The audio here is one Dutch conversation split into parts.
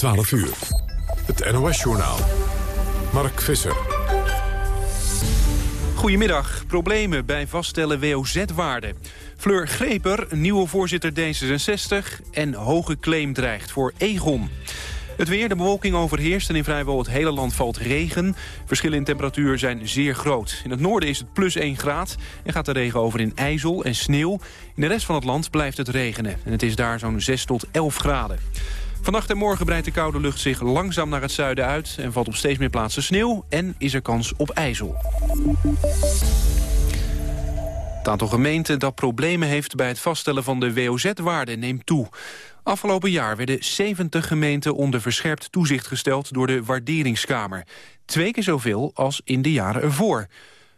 12 uur. Het NOS-journaal. Mark Visser. Goedemiddag. Problemen bij vaststellen WOZ-waarden. Fleur Greper, nieuwe voorzitter D66... en hoge claim dreigt voor Egon. Het weer, de bewolking overheerst en in vrijwel het hele land valt regen. Verschillen in temperatuur zijn zeer groot. In het noorden is het plus 1 graad en gaat de regen over in ijzel en sneeuw. In de rest van het land blijft het regenen en het is daar zo'n 6 tot 11 graden. Vannacht en morgen breidt de koude lucht zich langzaam naar het zuiden uit... en valt op steeds meer plaatsen sneeuw en is er kans op ijzel. Het aantal gemeenten dat problemen heeft bij het vaststellen van de WOZ-waarde neemt toe. Afgelopen jaar werden 70 gemeenten onder verscherpt toezicht gesteld door de Waarderingskamer. Twee keer zoveel als in de jaren ervoor.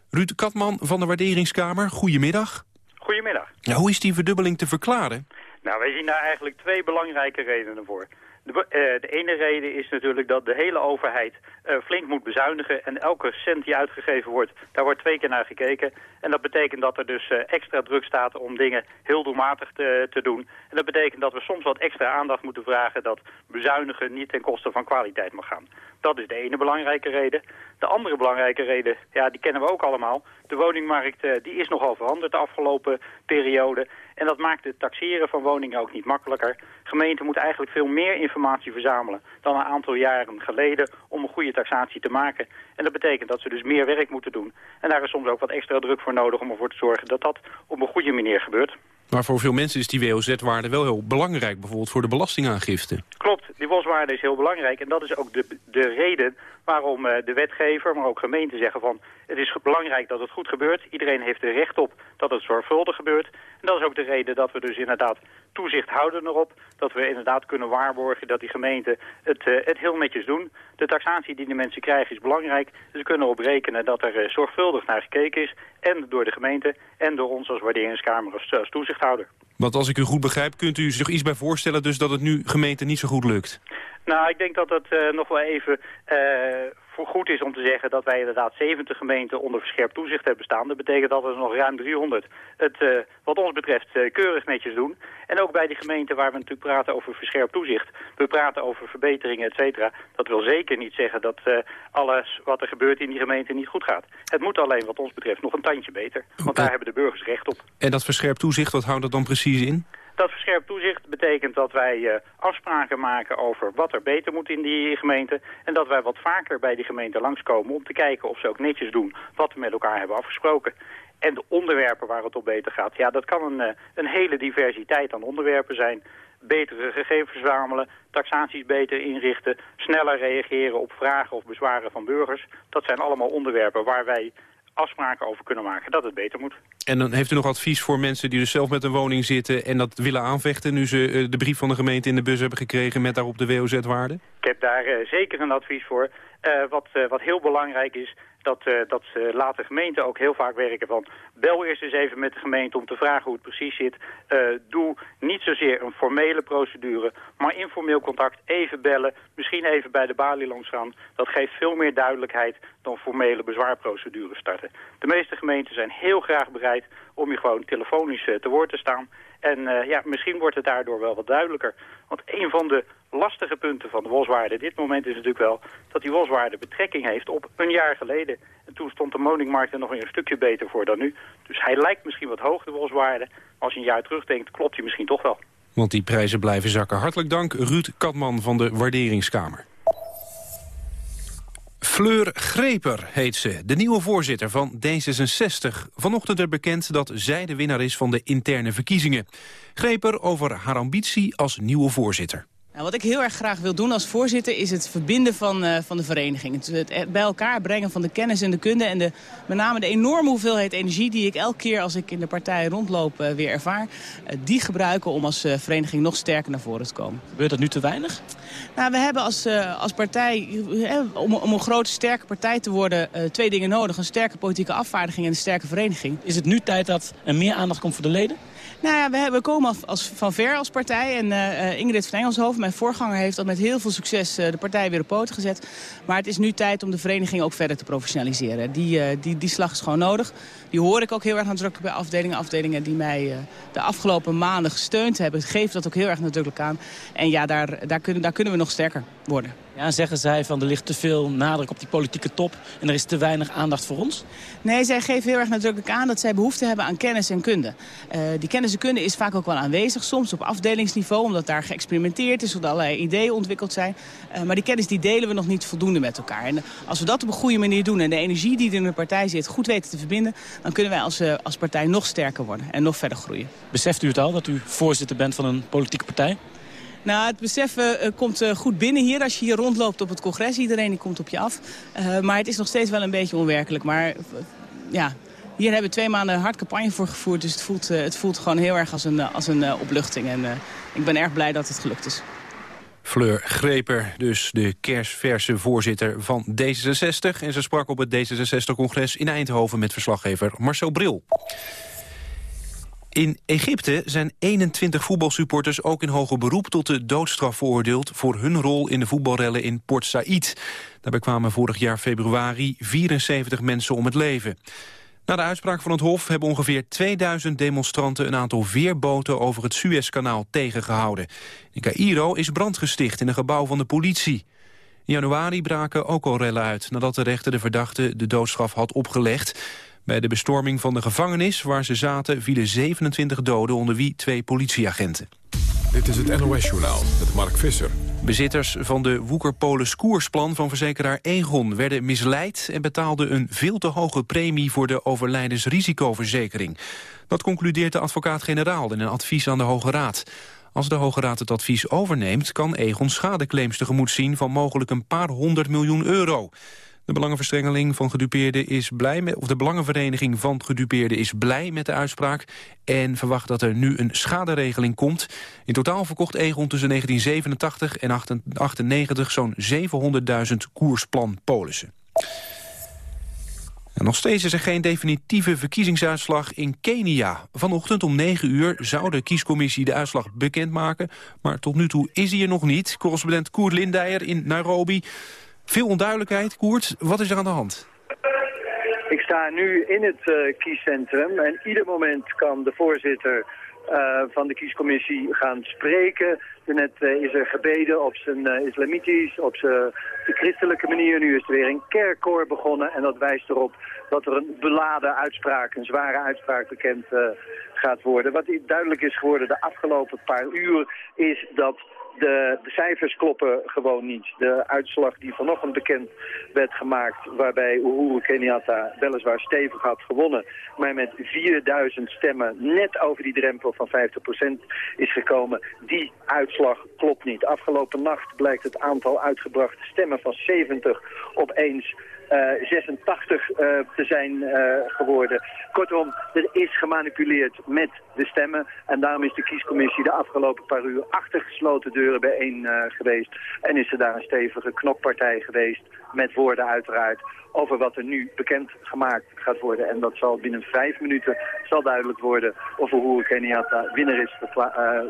Ruud Katman van de Waarderingskamer, goedemiddag. Goedemiddag. Ja, hoe is die verdubbeling te verklaren? Nou, wij zien daar eigenlijk twee belangrijke redenen voor. De, uh, de, ene reden is natuurlijk dat de hele overheid uh, flink moet bezuinigen. En elke cent die uitgegeven wordt, daar wordt twee keer naar gekeken. En dat betekent dat er dus uh, extra druk staat om dingen heel doelmatig te, te, doen. En dat betekent dat we soms wat extra aandacht moeten vragen... dat bezuinigen niet ten koste van kwaliteit mag gaan. Dat is de ene belangrijke reden. De andere belangrijke reden, ja, die kennen we ook allemaal. De woningmarkt die is nogal veranderd de afgelopen periode. En dat maakt het taxeren van woningen ook niet makkelijker. Gemeenten moeten eigenlijk veel meer informatie verzamelen dan een aantal jaren geleden om een goede taxatie te maken. En dat betekent dat ze dus meer werk moeten doen. En daar is soms ook wat extra druk voor nodig om ervoor te zorgen dat dat op een goede manier gebeurt. Maar voor veel mensen is die WOZ-waarde wel heel belangrijk, bijvoorbeeld voor de belastingaangifte. Klopt, die WOZ-waarde is heel belangrijk en dat is ook de, de reden waarom uh, de wetgever, maar ook gemeenten zeggen van... het is belangrijk dat het goed gebeurt. Iedereen heeft er recht op dat het zorgvuldig gebeurt. En dat is ook de reden dat we dus inderdaad toezicht houden erop. Dat we inderdaad kunnen waarborgen dat die gemeenten het, uh, het heel netjes doen. De taxatie die de mensen krijgen is belangrijk. Ze kunnen erop rekenen dat er uh, zorgvuldig naar gekeken is. En door de gemeente en door ons als waarderingskamer als, als toezichthouder. Want als ik u goed begrijp, kunt u zich iets bij voorstellen... dus dat het nu gemeente niet zo goed lukt? Nou, ik denk dat het uh, nog wel even voor goed is om te zeggen dat wij inderdaad 70 gemeenten onder verscherpt toezicht hebben staan. Dat betekent dat er nog ruim 300 het uh, wat ons betreft keurig netjes doen. En ook bij die gemeenten waar we natuurlijk praten over verscherpt toezicht. We praten over verbeteringen, et cetera. Dat wil zeker niet zeggen dat alles wat er gebeurt in die gemeente niet goed gaat. Het moet alleen wat ons betreft nog een tandje beter. Want daar hebben de burgers recht op. En dat verscherpt toezicht, wat houdt dat dan precies in? Dat verscherpt toezicht betekent dat wij uh, afspraken maken over wat er beter moet in die gemeente. En dat wij wat vaker bij die gemeente langskomen om te kijken of ze ook netjes doen wat we met elkaar hebben afgesproken. En de onderwerpen waar het op beter gaat, ja, dat kan een, uh, een hele diversiteit aan onderwerpen zijn. Betere gegevens verzamelen, taxaties beter inrichten, sneller reageren op vragen of bezwaren van burgers. Dat zijn allemaal onderwerpen waar wij afspraken over kunnen maken dat het beter moet. En dan heeft u nog advies voor mensen die dus zelf met een woning zitten... en dat willen aanvechten nu ze uh, de brief van de gemeente in de bus hebben gekregen... met daarop de WOZ-waarde? Ik heb daar uh, zeker een advies voor. Uh, wat, wat heel belangrijk is, dat, uh, dat laten gemeenten ook heel vaak werken van... bel eerst eens even met de gemeente om te vragen hoe het precies zit. Uh, doe niet zozeer een formele procedure, maar informeel contact. Even bellen, misschien even bij de balie langs gaan. Dat geeft veel meer duidelijkheid dan formele bezwaarprocedures starten. De meeste gemeenten zijn heel graag bereid om je gewoon telefonisch te woord te staan... En uh, ja, misschien wordt het daardoor wel wat duidelijker. Want een van de lastige punten van de boswaarde dit moment is natuurlijk wel... dat die boswaarde betrekking heeft op een jaar geleden. En toen stond de woningmarkt er nog een stukje beter voor dan nu. Dus hij lijkt misschien wat hoog, de boswaarde. Maar als je een jaar terugdenkt, klopt hij misschien toch wel. Want die prijzen blijven zakken. Hartelijk dank, Ruud Katman van de Waarderingskamer. Fleur Greper heet ze, de nieuwe voorzitter van D66. Vanochtend werd bekend dat zij de winnaar is van de interne verkiezingen. Greper over haar ambitie als nieuwe voorzitter. Nou, wat ik heel erg graag wil doen als voorzitter is het verbinden van, uh, van de vereniging. Het, het, bij elkaar brengen van de kennis en de kunde en de, met name de enorme hoeveelheid energie die ik elke keer als ik in de partij rondloop uh, weer ervaar. Uh, die gebruiken om als vereniging nog sterker naar voren te komen. Gebeurt dat nu te weinig? Nou, we hebben als, als partij, om, om, een grote sterke partij te worden, twee dingen nodig. Een sterke politieke afvaardiging en een sterke vereniging. Is het nu tijd dat er meer aandacht komt voor de leden? Nou ja, we, we komen als, van ver als partij. En uh, Ingrid van Engelshoven, mijn voorganger, heeft dat met heel veel succes uh, de partij weer op poten gezet. Maar het is nu tijd om de vereniging ook verder te professionaliseren. Die, die, die slag is gewoon nodig. Die hoor ik ook heel erg nadrukkelijk bij afdelingen. Afdelingen die mij de afgelopen maanden gesteund hebben, geven dat ook heel erg nadrukkelijk aan. En ja, daar, daar, kunnen, daar kunnen we nog sterker worden. Ja, zeggen zij van er ligt te veel nadruk op die politieke top en er is te weinig aandacht voor ons? Nee, zij geven heel erg nadrukkelijk aan dat zij behoefte hebben aan kennis en kunde. Uh, die kennis en kunde is vaak ook wel aanwezig, soms op afdelingsniveau, omdat daar geëxperimenteerd is, omdat allerlei ideeën ontwikkeld zijn. Uh, maar die kennis die delen we nog niet voldoende met elkaar. En als we dat op een goede manier doen en de energie die er in de partij zit goed weten te verbinden, dan kunnen wij als, uh, als partij nog sterker worden en nog verder groeien. Beseft u het al, dat u voorzitter bent van een politieke partij? Nou, het besef uh, komt uh, goed binnen hier als je hier rondloopt op het congres. Iedereen die komt op je af. Uh, maar het is nog steeds wel een beetje onwerkelijk. Maar ja, hier hebben we twee maanden hard campagne voor gevoerd. Dus het voelt, het voelt gewoon heel erg als een, als een opluchting. En ik ben erg blij dat het gelukt is. Fleur Greper, dus de kerstverse voorzitter van D66. En ze sprak op het D66-congres in Eindhoven met verslaggever Marcel Bril. In Egypte zijn 21 voetbalsupporters ook in hoger beroep tot de doodstraf veroordeeld voor hun rol in de voetbalrellen in Port Said. Daarbij kwamen vorig jaar februari 74 mensen om het leven. Na de uitspraak van het Hof hebben ongeveer 2000 demonstranten een aantal veerboten over het Suezkanaal tegengehouden. In Cairo is brand gesticht in een gebouw van de politie. In januari braken ook al rellen uit nadat de rechter de verdachte de doodstraf had opgelegd. Bij de bestorming van de gevangenis waar ze zaten vielen 27 doden onder wie twee politieagenten. Dit is het NOS-journaal met Mark Visser. Bezitters van de Woekerpolis koersplan van verzekeraar Egon werden misleid en betaalden een veel te hoge premie voor de overlijdensrisicoverzekering. Dat concludeert de advocaat-generaal in een advies aan de Hoge Raad. Als de Hoge Raad het advies overneemt, kan Egon schadeclaims tegemoet zien van mogelijk een paar honderd miljoen euro. De belangenverstrengeling van gedupeerden is blij met, of de belangenvereniging van gedupeerden is blij met de uitspraak en verwacht dat er nu een schaderegeling komt. In totaal verkocht Egon tussen 1987 en 1998 zo'n 700.000 koersplan polissen. En nog steeds is er geen definitieve verkiezingsuitslag in Kenia. Vanochtend om 9 uur zou de kiescommissie de uitslag bekendmaken. Maar tot nu toe is hij er nog niet. Correspondent Koert Lindijer in Nairobi. Veel onduidelijkheid. Koert, wat is er aan de hand? Ik sta nu in het uh, kiescentrum en ieder moment kan de voorzitter uh, van de kiescommissie gaan spreken. Net uh, is er gebeden op zijn islamitisch, op zijn christelijke manier. Nu is er weer een kerkkoor begonnen en dat wijst erop dat er een beladen uitspraak, een zware uitspraak bekend gaat worden. Wat duidelijk is geworden de afgelopen paar uur is dat de, de, cijfers kloppen gewoon niet. De uitslag die vanochtend bekend werd gemaakt, waarbij Uhuru Kenyatta weliswaar stevig had gewonnen, maar met 4000 stemmen net over die drempel van 50% is gekomen, die uitslag klopt niet. Afgelopen nacht blijkt het aantal uitgebrachte stemmen van 70 opeens 86 uh, uh, te zijn uh, geworden. Kortom, er is gemanipuleerd met de stemmen. En daarom is de kiescommissie de afgelopen paar uur achter gesloten deuren bijeen uh, geweest. En is er daar een stevige knokpartij geweest met woorden uiteraard over wat er nu bekend gemaakt gaat worden. En dat zal binnen vijf minuten zal duidelijk worden of Uhuru Kenyatta winnaar is,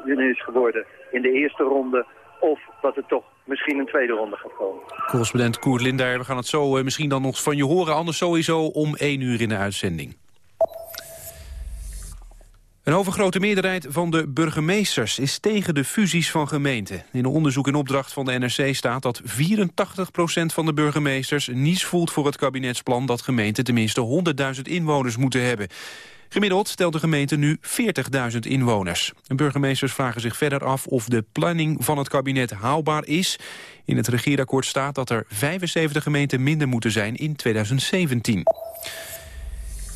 winnaar is geworden in de eerste ronde of dat het toch misschien een tweede ronde gaat komen. Correspondent Koert Lindaar, we gaan het zo uh, misschien dan nog van je horen. Anders sowieso om één uur in de uitzending. Een overgrote meerderheid van de burgemeesters is tegen de fusies van gemeenten. In een onderzoek in opdracht van de NRC staat dat 84% van de burgemeesters niets voelt voor het kabinetsplan dat gemeenten tenminste 100.000 inwoners moeten hebben. Gemiddeld stelt de gemeente nu 40.000 inwoners. De burgemeesters vragen zich verder af of de planning van het kabinet haalbaar is. In het regeerakkoord staat dat er 75 gemeenten minder moeten zijn in 2017.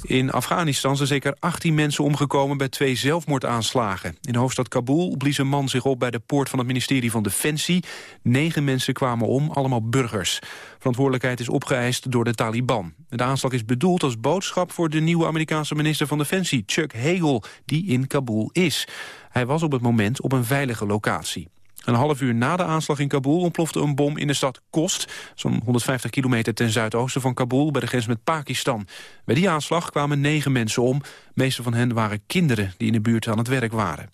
In Afghanistan zijn zeker 18 mensen omgekomen bij twee zelfmoordaanslagen. In de hoofdstad Kabul blies een man zich op bij de poort van het ministerie van Defensie. Negen mensen kwamen om, allemaal burgers. Verantwoordelijkheid is opgeëist door de Taliban. De aanslag is bedoeld als boodschap voor de nieuwe Amerikaanse minister van Defensie, Chuck Hagel, die in Kabul is. Hij was op het moment op een veilige locatie. Een half uur na de aanslag in Kabul ontplofte een bom in de stad Kost... zo'n 150 kilometer ten zuidoosten van Kabul, bij de grens met Pakistan. Bij die aanslag kwamen negen mensen om. De meeste van hen waren kinderen die in de buurt aan het werk waren.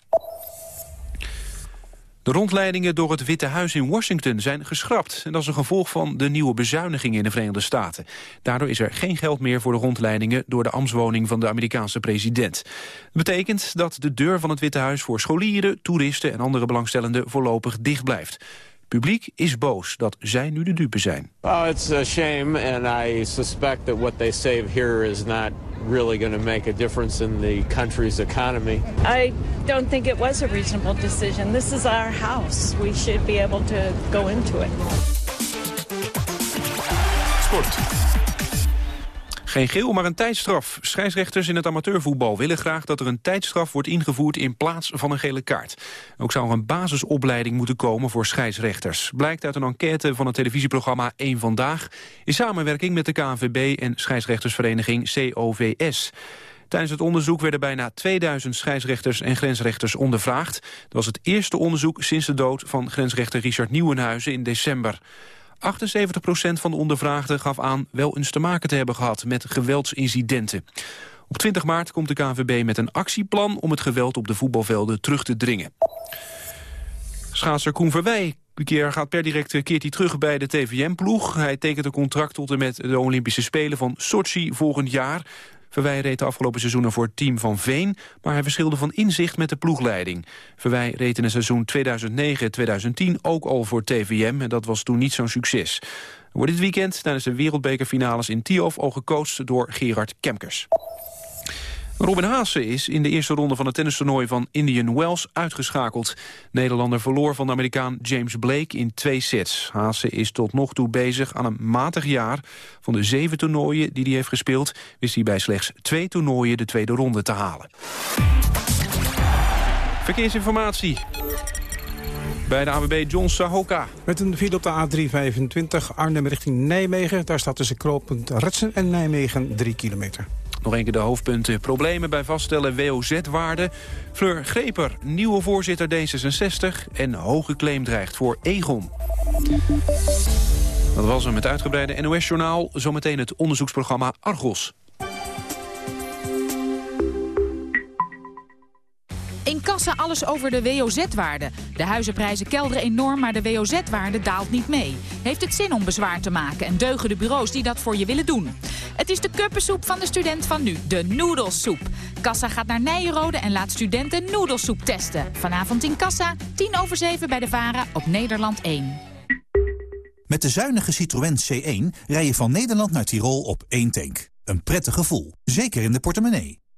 De rondleidingen door het Witte Huis in Washington zijn geschrapt. En dat is een gevolg van de nieuwe bezuinigingen in de Verenigde Staten. Daardoor is er geen geld meer voor de rondleidingen... door de ambtswoning van de Amerikaanse president. Dat betekent dat de deur van het Witte Huis voor scholieren, toeristen... en andere belangstellenden voorlopig dicht blijft publiek is boos dat zij nu de dupe zijn. Oh, it's a shame and I suspect that what they say here is not really going to make a difference in the country's economy. I don't think it was a reasonable decision. This is our house. We should be able to go into it. Sport. Geen geel, maar een tijdstraf. Scheidsrechters in het amateurvoetbal willen graag dat er een tijdstraf wordt ingevoerd in plaats van een gele kaart. Ook zou er een basisopleiding moeten komen voor scheidsrechters. Blijkt uit een enquête van het televisieprogramma 1 Vandaag in samenwerking met de KNVB en scheidsrechtersvereniging COVS. Tijdens het onderzoek werden bijna 2000 scheidsrechters en grensrechters ondervraagd. Dat was het eerste onderzoek sinds de dood van grensrechter Richard Nieuwenhuizen in december. 78% van de ondervraagden gaf aan wel eens te maken te hebben gehad met geweldsincidenten. Op 20 maart komt de KNVB met een actieplan om het geweld op de voetbalvelden terug te dringen. Schaatser Koen Verwij keer gaat per direct keert hij terug bij de TVM-ploeg. Hij tekent een contract tot en met de Olympische Spelen van Sochi volgend jaar. Verwij reed de afgelopen seizoenen voor het team van Veen... maar hij verschilde van inzicht met de ploegleiding. Verwij reed in het seizoen 2009-2010 ook al voor TVM... en dat was toen niet zo'n succes. Wordt dit weekend tijdens de wereldbekerfinales in Tiof... al gecoacht door Gerard Kemkers. Robin Haase is in de eerste ronde van het tennistoernooi van Indian Wells uitgeschakeld. Nederlander verloor van de Amerikaan James Blake in twee sets. Haase is tot nog toe bezig aan een matig jaar. Van de zeven toernooien die hij heeft gespeeld... wist hij bij slechts twee toernooien de tweede ronde te halen. Verkeersinformatie. Bij de AWB John Sahoka. Met een file op de A325 Arnhem richting Nijmegen. Daar staat tussen knooppunt Retsen en Nijmegen 3 kilometer. Nog een keer de hoofdpunten. Problemen bij vaststellen WOZ-waarden. Fleur Greper, nieuwe voorzitter D66. En hoge claim dreigt voor Egon. Dat was hem met uitgebreide NOS-journaal. Zometeen het onderzoeksprogramma Argos. In kassa alles over de WOZ-waarde. De huizenprijzen kelderen enorm, maar de WOZ-waarde daalt niet mee. Heeft het zin om bezwaar te maken en deugen de bureaus die dat voor je willen doen? Het is de kuppensoep van de student van nu, de noedelsoep. Kassa gaat naar Nijenrode en laat studenten noedelsoep testen. Vanavond in Kassa, 10 over 7 bij de VARA op Nederland 1. Met de zuinige Citroën C1 rij je van Nederland naar Tirol op één tank. Een prettig gevoel, zeker in de portemonnee.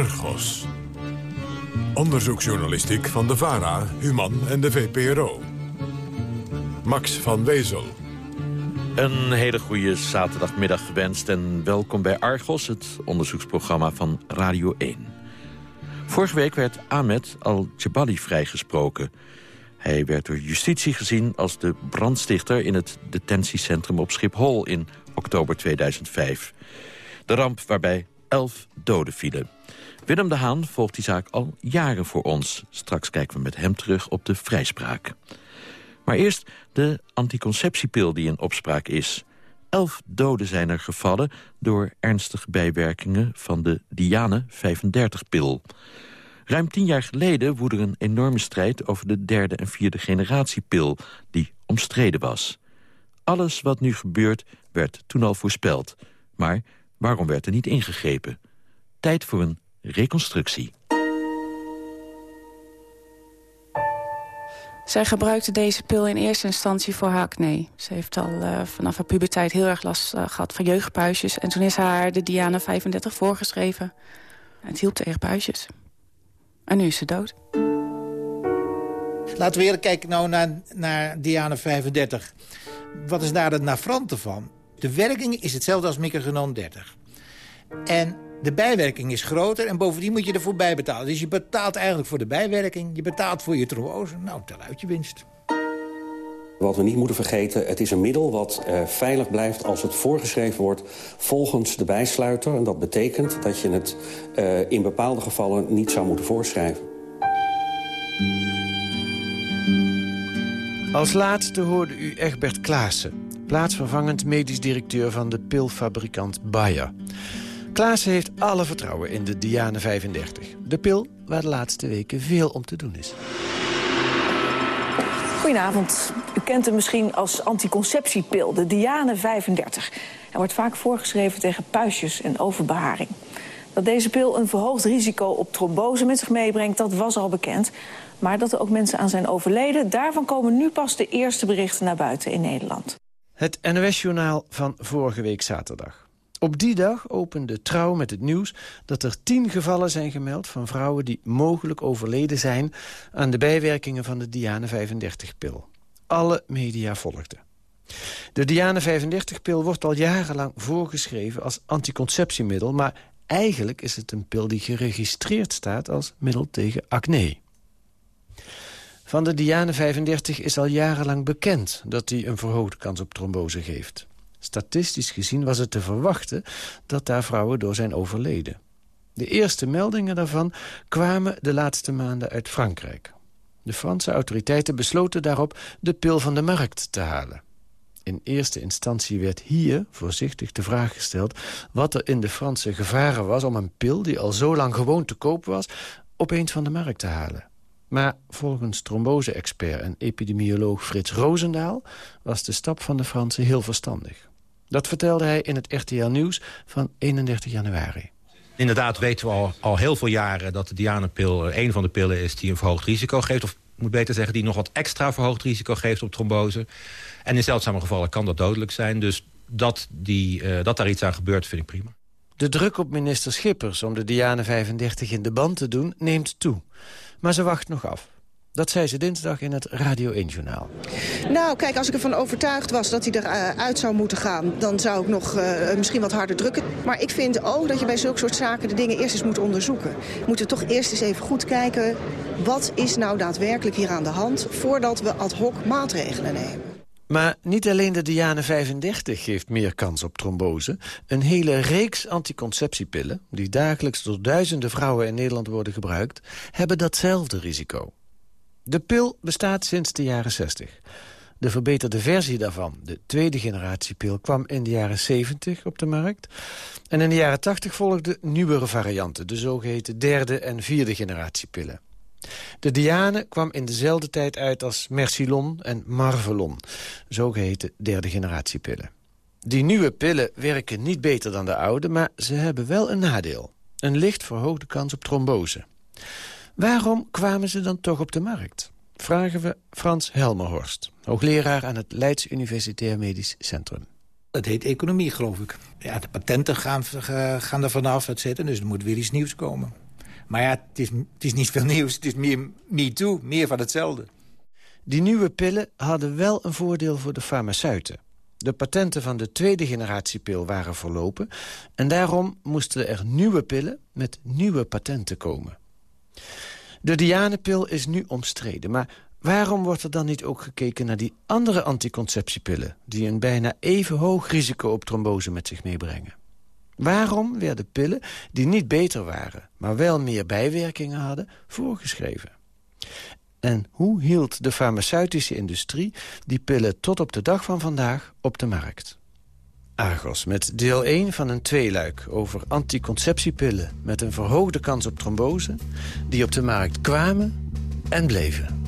Argos. Onderzoeksjournalistiek van de VARA, Human en de VPRO. Max van Wezel. Een hele goede zaterdagmiddag gewenst en welkom bij Argos, het onderzoeksprogramma van Radio 1. Vorige week werd Ahmed al-Jabali vrijgesproken. Hij werd door justitie gezien als de brandstichter in het detentiecentrum op Schiphol in oktober 2005. De ramp waarbij elf doden vielen. Willem de Haan volgt die zaak al jaren voor ons. Straks kijken we met hem terug op de vrijspraak. Maar eerst de anticonceptiepil die in opspraak is. Elf doden zijn er gevallen door ernstige bijwerkingen van de Diane 35-pil. Ruim tien jaar geleden woedde een enorme strijd over de derde en vierde generatie pil, die omstreden was. Alles wat nu gebeurt werd toen al voorspeld. Maar waarom werd er niet ingegrepen? Tijd voor een reconstructie. Zij gebruikte deze pil in eerste instantie voor haar acne. Ze heeft al uh, vanaf haar puberteit heel erg last uh, gehad van jeugdpuisjes. En toen is haar de Diana 35 voorgeschreven. Het hielp tegen puisjes. En nu is ze dood. Laten we eerlijk kijken nou naar, naar Diana 35. Wat is daar het navrante van? De werking is hetzelfde als microgenon 30. En de bijwerking is groter en bovendien moet je ervoor bijbetalen. Dus je betaalt eigenlijk voor de bijwerking, je betaalt voor je trombose. Nou, tel uit je winst. Wat we niet moeten vergeten, het is een middel wat uh, veilig blijft als het voorgeschreven wordt volgens de bijsluiter. En dat betekent dat je het uh, in bepaalde gevallen niet zou moeten voorschrijven. Als laatste hoorde u Egbert Klaassen, plaatsvervangend medisch directeur van de pilfabrikant Bayer. Klaassen heeft alle vertrouwen in de Diane 35. De pil waar de laatste weken veel om te doen is. Goedenavond. U kent hem misschien als anticonceptiepil, de Diane 35. Hij wordt vaak voorgeschreven tegen puistjes en overbeharing. Dat deze pil een verhoogd risico op trombose met zich meebrengt, dat was al bekend. Maar dat er ook mensen aan zijn overleden, daarvan komen nu pas de eerste berichten naar buiten in Nederland. Het NOS-journaal van vorige week zaterdag. Op die dag opende Trouw met het nieuws dat er tien gevallen zijn gemeld... van vrouwen die mogelijk overleden zijn aan de bijwerkingen van de Diane 35-pil. Alle media volgden. De Diane 35-pil wordt al jarenlang voorgeschreven als anticonceptiemiddel... maar eigenlijk is het een pil die geregistreerd staat als middel tegen acne. Van de Diane 35 is al jarenlang bekend dat die een verhoogde kans op trombose geeft. Statistisch gezien was het te verwachten dat daar vrouwen door zijn overleden. De eerste meldingen daarvan kwamen de laatste maanden uit Frankrijk. De Franse autoriteiten besloten daarop de pil van de markt te halen. In eerste instantie werd hier voorzichtig de vraag gesteld... wat er in de Franse gevaren was om een pil die al zo lang gewoon te koop was... opeens van de markt te halen. Maar volgens trombose-expert en epidemioloog Frits Roosendaal... was de stap van de Fransen heel verstandig. Dat vertelde hij in het RTL Nieuws van 31 januari. Inderdaad weten we al, al heel veel jaren dat de Dianepil een van de pillen is die een verhoogd risico geeft. Of moet beter zeggen, die nog wat extra verhoogd risico geeft op trombose. En in zeldzame gevallen kan dat dodelijk zijn. Dus dat, die, uh, dat daar iets aan gebeurt, vind ik prima. De druk op minister Schippers om de Diane 35 in de band te doen neemt toe. Maar ze wacht nog af. Dat zei ze dinsdag in het Radio 1-journaal. Nou, kijk, als ik ervan overtuigd was dat hij eruit zou moeten gaan... dan zou ik nog uh, misschien wat harder drukken. Maar ik vind ook dat je bij zulke soort zaken de dingen eerst eens moet onderzoeken. We moeten toch eerst eens even goed kijken... wat is nou daadwerkelijk hier aan de hand... voordat we ad hoc maatregelen nemen. Maar niet alleen de Diane 35 geeft meer kans op trombose. Een hele reeks anticonceptiepillen... die dagelijks door duizenden vrouwen in Nederland worden gebruikt... hebben datzelfde risico. De pil bestaat sinds de jaren 60. De verbeterde versie daarvan, de tweede generatie pil, kwam in de jaren 70 op de markt. En in de jaren 80 volgden nieuwere varianten, de zogeheten derde en vierde generatie pillen. De Diane kwam in dezelfde tijd uit als Mercilon en Marvelon, zogeheten derde generatie pillen. Die nieuwe pillen werken niet beter dan de oude, maar ze hebben wel een nadeel. Een licht verhoogde kans op trombose. Waarom kwamen ze dan toch op de markt? Vragen we Frans Helmerhorst, hoogleraar aan het Leids Universitair Medisch Centrum. Dat heet economie, geloof ik. Ja, de patenten gaan, gaan er vanaf, et cetera, dus er moet weer iets nieuws komen. Maar ja, het is, het is niet veel nieuws, het is meer me too, meer van hetzelfde. Die nieuwe pillen hadden wel een voordeel voor de farmaceuten. De patenten van de tweede generatie pil waren verlopen... en daarom moesten er nieuwe pillen met nieuwe patenten komen. De Dianepil is nu omstreden, maar waarom wordt er dan niet ook gekeken naar die andere anticonceptiepillen... die een bijna even hoog risico op trombose met zich meebrengen? Waarom werden pillen die niet beter waren, maar wel meer bijwerkingen hadden, voorgeschreven? En hoe hield de farmaceutische industrie die pillen tot op de dag van vandaag op de markt? Argos met deel 1 van een tweeluik over anticonceptiepillen... met een verhoogde kans op trombose... die op de markt kwamen en bleven.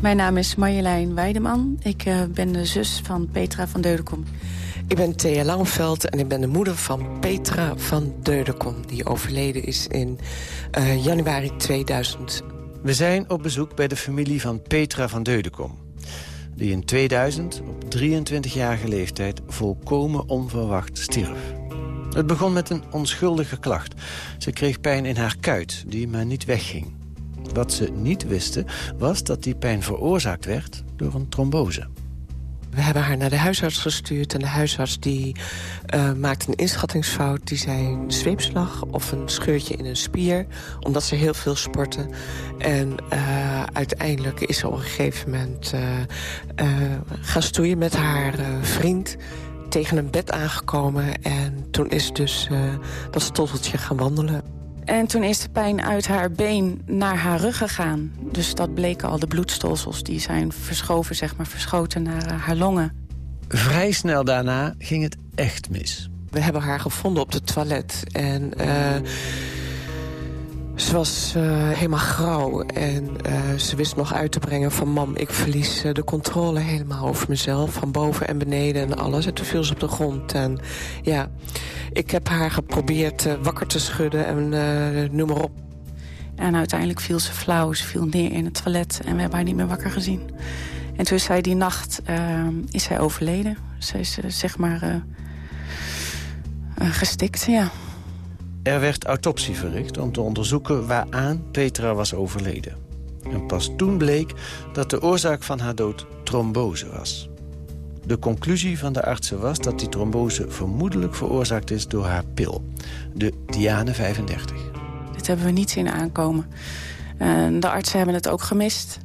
Mijn naam is Marjolein Weideman. Ik uh, ben de zus van Petra van Deudekom. Ik ben Thea Langveld en ik ben de moeder van Petra van Deudekom... die overleden is in uh, januari 2000. We zijn op bezoek bij de familie van Petra van Deudekom die in 2000 op 23-jarige leeftijd volkomen onverwacht stierf. Het begon met een onschuldige klacht. Ze kreeg pijn in haar kuit, die maar niet wegging. Wat ze niet wisten was dat die pijn veroorzaakt werd door een trombose. We hebben haar naar de huisarts gestuurd en de huisarts die uh, maakte een inschattingsfout. Die zei een zweepslag of een scheurtje in een spier, omdat ze heel veel sporten. En uh, uiteindelijk is ze op een gegeven moment uh, gaan stoeien met haar vriend tegen een bed aangekomen. En toen is dus dat stotteltje gaan wandelen. En toen is de pijn uit haar been naar haar rug gegaan. Dus dat bleken al de bloedstolsels. Die zijn verschoven, zeg maar, verschoten naar uh, haar longen. Vrij snel daarna ging het echt mis. We hebben haar gevonden op het toilet. En... Uh, ze was uh, helemaal grauw en uh, ze wist nog uit te brengen van... mam, ik verlies uh, de controle helemaal over mezelf, van boven en beneden en alles. En toen viel ze op de grond en ja, ik heb haar geprobeerd wakker te schudden en noem maar op. En uiteindelijk viel ze flauw, ze viel neer in het toilet en we hebben haar niet meer wakker gezien. En toen is zij die nacht is zij overleden. Ze is zeg maar gestikt, ja. Er werd autopsie verricht om te onderzoeken waaraan Petra was overleden. En pas toen bleek dat de oorzaak van haar dood trombose was. De conclusie van de artsen was dat die trombose vermoedelijk veroorzaakt is door haar pil. De Diane 35. Dit hebben we niet zien aankomen. De artsen hebben het ook gemist.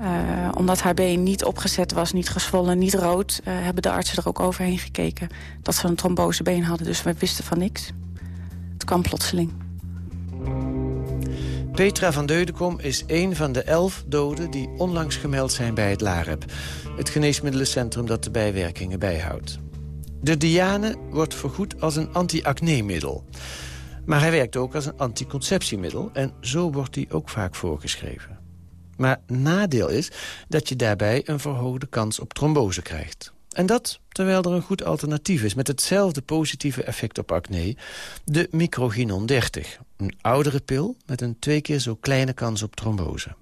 Uh, omdat haar been niet opgezet was, niet gezwollen, niet rood... Uh, hebben de artsen er ook overheen gekeken dat ze een trombosebeen hadden. Dus we wisten van niks. Plotseling. Petra van Deudekom is een van de elf doden die onlangs gemeld zijn bij het LAREP. Het geneesmiddelencentrum dat de bijwerkingen bijhoudt. De Diane wordt vergoed als een anti-acne-middel. Maar hij werkt ook als een anticonceptiemiddel en zo wordt hij ook vaak voorgeschreven. Maar nadeel is dat je daarbij een verhoogde kans op trombose krijgt. En dat terwijl er een goed alternatief is... met hetzelfde positieve effect op acne, de Microginon 30. Een oudere pil met een twee keer zo kleine kans op trombose.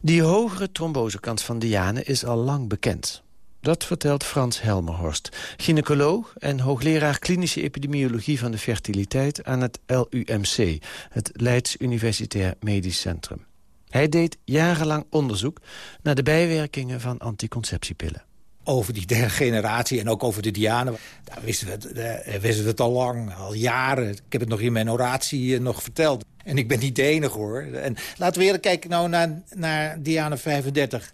Die hogere trombosekans van Diane is al lang bekend. Dat vertelt Frans Helmerhorst, gynaecoloog en hoogleraar klinische epidemiologie van de fertiliteit aan het LUMC, het Leids Universitair Medisch Centrum. Hij deed jarenlang onderzoek naar de bijwerkingen van anticonceptiepillen over die derde generatie en ook over de Dianen. Daar wisten we, het, daar wisten we het al lang, al jaren. Ik heb het nog in mijn oratie eh, nog verteld. En ik ben niet de enige hoor. En laten we eerlijk kijken nou naar, naar Diana 35.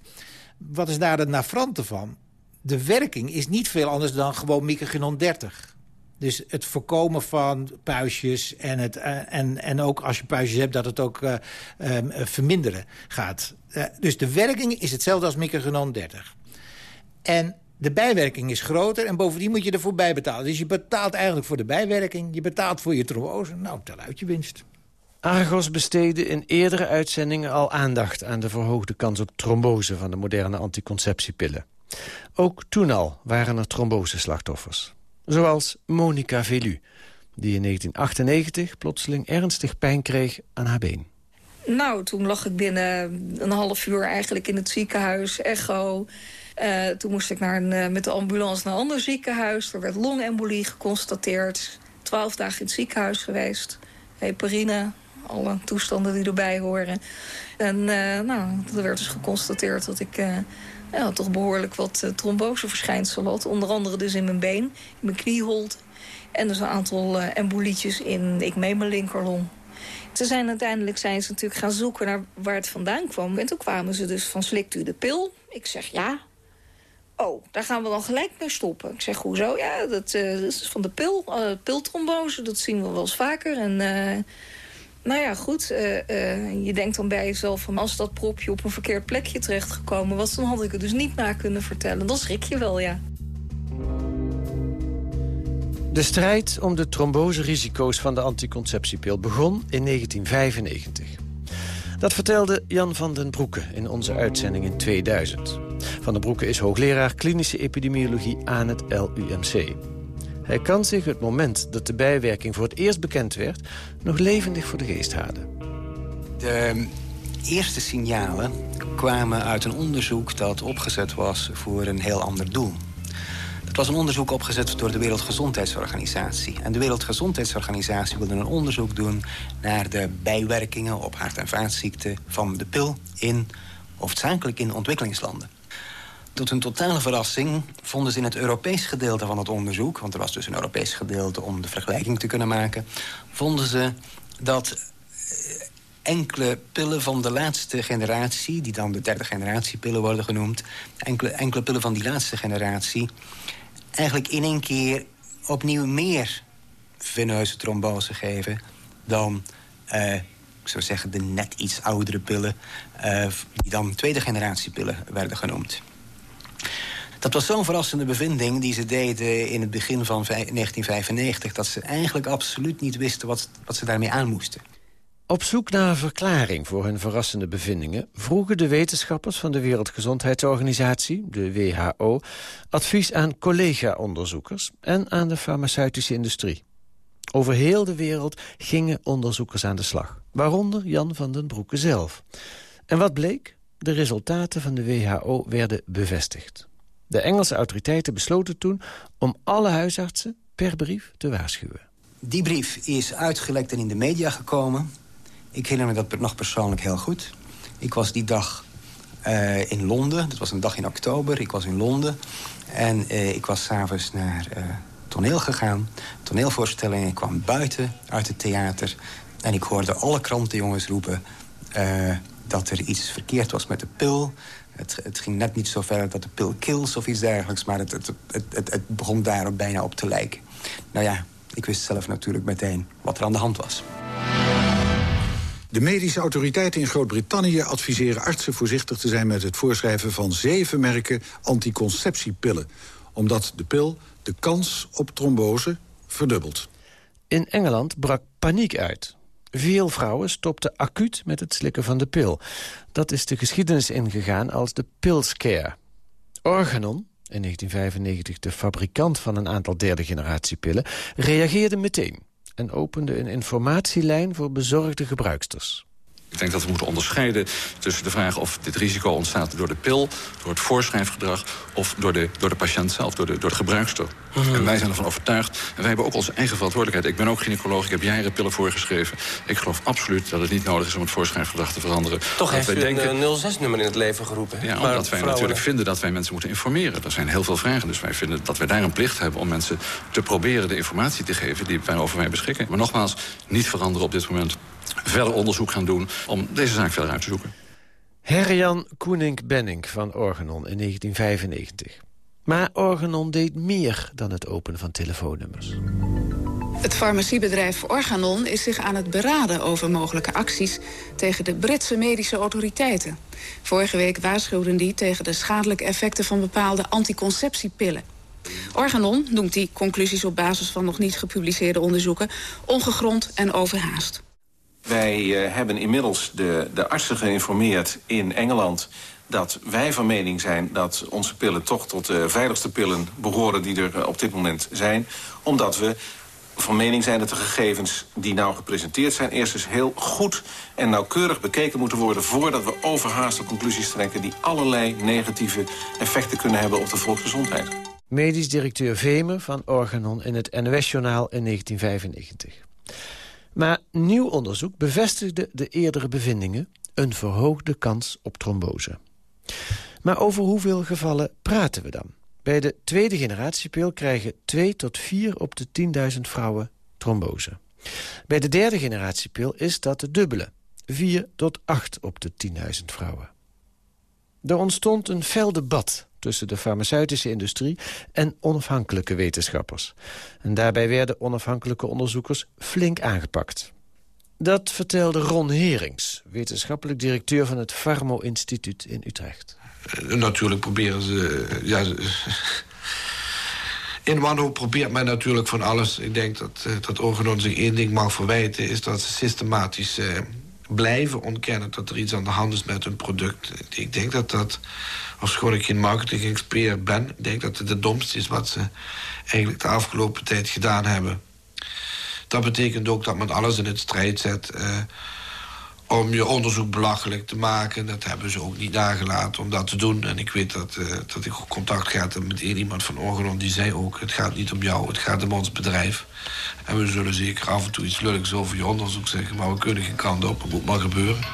Wat is daar de navrante van? De werking is niet veel anders dan gewoon microgenon 30. Dus het voorkomen van puistjes en, het, uh, en, en ook als je puistjes hebt... dat het ook verminderen gaat. Dus de werking is hetzelfde als microgenon 30. En de bijwerking is groter en bovendien moet je ervoor bijbetalen. Dus je betaalt eigenlijk voor de bijwerking, je betaalt voor je trombose. Nou, tel uit je winst. Argos besteedde in eerdere uitzendingen al aandacht... aan de verhoogde kans op trombose van de moderne anticonceptiepillen. Ook toen al waren er tromboseslachtoffers. Zoals Monica Velu, die in 1998 plotseling ernstig pijn kreeg aan haar been. Nou, toen lag ik binnen een half uur eigenlijk in het ziekenhuis, echo... Uh, toen moest ik naar een, uh, met de ambulance naar een ander ziekenhuis. Er werd longembolie geconstateerd. Twaalf dagen in het ziekenhuis geweest. Heparine, alle toestanden die erbij horen. En uh, nou, er werd dus geconstateerd dat ik ja, toch behoorlijk wat tromboseverschijnselen had. Onder andere dus in mijn been, in mijn knieholte. En dus een aantal embolietjes in, ik meen mijn linkerlong. Ze zijn uiteindelijk zijn ze natuurlijk gaan zoeken naar waar het vandaan kwam. En toen kwamen ze dus van slikt u de pil? Ik zeg ja, Oh, daar gaan we dan gelijk mee stoppen. Ik zeg, hoezo? Ja, dat, dat is van de pil, uh, piltrombose. Dat zien we wel eens vaker. En uh, nou ja, goed. je denkt dan bij jezelf... Van, als dat propje op een verkeerd plekje terechtgekomen was... dan had ik het dus niet na kunnen vertellen. Dan schrik je wel, ja. De strijd om de tromboserisico's van de anticonceptiepil begon in 1995. Dat vertelde Jan van den Broeke in onze uitzending in 2000. Van den Broeke is hoogleraar klinische epidemiologie aan het LUMC. Hij kan zich het moment dat de bijwerking voor het eerst bekend werd... nog levendig voor de geest halen. De eerste signalen kwamen uit een onderzoek dat opgezet was voor een heel ander doel. Het was een onderzoek opgezet door de Wereldgezondheidsorganisatie. En de Wereldgezondheidsorganisatie wilde een onderzoek doen... naar de bijwerkingen op hart- en vaatziekten van de pil... in, hoofdzakelijk in ontwikkelingslanden. Tot hun totale verrassing vonden ze in het Europees gedeelte van het onderzoek... want er was dus een Europees gedeelte om de vergelijking te kunnen maken... vonden ze dat eh, enkele pillen van de laatste generatie... die dan de derde generatie pillen worden genoemd... enkele, enkele pillen van die laatste generatie... eigenlijk in één keer opnieuw meer veneuze trombose geven... dan, uh, ik zou zeggen, de net iets oudere pillen... Uh, die dan tweede generatie pillen werden genoemd. Dat was zo'n verrassende bevinding die ze deden in het begin van 1995... dat ze eigenlijk absoluut niet wisten wat, wat ze daarmee aan moesten. Op zoek naar een verklaring voor hun verrassende bevindingen... vroegen de wetenschappers van de Wereldgezondheidsorganisatie, de WHO... advies aan collega-onderzoekers en aan de farmaceutische industrie. Over heel de wereld gingen onderzoekers aan de slag. Waaronder Jan van den Broeke zelf. En wat bleek? De resultaten van de WHO werden bevestigd. De Engelse autoriteiten besloten toen om alle huisartsen per brief te waarschuwen. Die brief is uitgelekt en in de media gekomen. Ik herinner me dat nog persoonlijk heel goed. Ik was die dag uh, in Londen. Dat was een dag in oktober. Ik was in Londen. En uh, ik was s'avonds naar uh, toneel gegaan. Toneelvoorstelling. Ik kwam buiten uit het theater. En ik hoorde alle krantenjongens roepen... dat er iets verkeerd was met de pil. Het, het, ging net niet zo ver dat de pil kills of iets dergelijks... maar het, het, het, begon daarop bijna op te lijken. Nou ja, ik wist zelf natuurlijk meteen wat er aan de hand was. De medische autoriteiten in Groot-Brittannië adviseren artsen voorzichtig te zijn met het voorschrijven van zeven merken anticonceptiepillen. Omdat de pil de kans op trombose verdubbelt. In Engeland brak paniek uit. Veel vrouwen stopten acuut met het slikken van de pil. Dat is de geschiedenis ingegaan als de pilscare. Organon, in 1995 de fabrikant van een aantal derde generatie pillen... reageerde meteen en opende een informatielijn voor bezorgde gebruiksters. Ik denk dat we moeten onderscheiden tussen de vraag of dit risico ontstaat door de pil, door het voorschrijfgedrag of door de, door de patiënt zelf, door de, door de gebruikster. Mhm. En wij zijn ervan overtuigd. En wij hebben ook onze eigen verantwoordelijkheid. Ik ben ook gynaecoloog, ik heb jaren pillen voorgeschreven. Ik geloof absoluut dat het niet nodig is om het voorschrijfgedrag te veranderen. Toch heeft wij u denken... een 06-nummer in het leven geroepen. Ja, omdat wij natuurlijk vinden dat wij mensen moeten informeren. Er zijn heel veel vragen, dus wij vinden dat wij daar een plicht hebben... om mensen te proberen de informatie te geven die, waarover wij beschikken. Maar nogmaals, niet veranderen op dit moment verder onderzoek gaan doen om deze zaak verder uit te zoeken. Herjan Koenink-Benning van Organon in 1995. Maar Organon deed meer dan het openen van telefoonnummers. Het farmaciebedrijf Organon is zich aan het beraden over mogelijke acties tegen de Britse medische autoriteiten. Vorige week waarschuwden die tegen de schadelijke effecten van bepaalde anticonceptiepillen. Organon noemt die conclusies op basis van nog niet gepubliceerde onderzoeken ongegrond en overhaast. Wij uh, hebben inmiddels de, de artsen geïnformeerd in Engeland dat wij van mening zijn dat onze pillen toch tot de veiligste pillen behoren die er uh, op dit moment zijn. Omdat we van mening zijn dat de gegevens die nou gepresenteerd zijn... eerst eens heel goed en nauwkeurig bekeken moeten worden... voordat we overhaaste conclusies trekken... die allerlei negatieve effecten kunnen hebben op de volksgezondheid. Medisch directeur Vemer van Organon in het NOS-journaal in 1995. Maar nieuw onderzoek bevestigde de eerdere bevindingen... een verhoogde kans op trombose. Maar over hoeveel gevallen praten we dan? Bij de tweede generatiepil krijgen 2 tot 4 op de 10.000 vrouwen trombose. Bij de derde generatiepil is dat het dubbele. 4 tot 8 op de 10.000 vrouwen. Er ontstond een fel debat tussen de farmaceutische industrie en onafhankelijke wetenschappers. En daarbij werden onafhankelijke onderzoekers flink aangepakt. Dat vertelde Ron Herings, wetenschappelijk directeur van het Farmo-instituut in Utrecht. Uh, natuurlijk proberen ze... Uh, ja, in wanhoop probeert men natuurlijk van alles. Ik denk dat, uh, dat Organon zich één ding mag verwijten... is dat ze systematisch blijven ontkennen dat er iets aan de hand is met hun product. Ik denk dat dat, ofschoon ik geen marketing-expert ben... ik denk dat het de domste is wat ze eigenlijk de afgelopen tijd gedaan hebben. Dat betekent ook dat men alles in het strijd zet... Uh, om je onderzoek belachelijk te maken. Dat hebben ze ook niet nagelaten om dat te doen. En ik weet dat, uh, dat ik contact had met iemand van Organon... die zei ook, het gaat niet om jou, het gaat om ons bedrijf. En we zullen zeker af en toe iets lulligs over je onderzoek zeggen... maar we kunnen geen kant op, het moet maar gebeuren.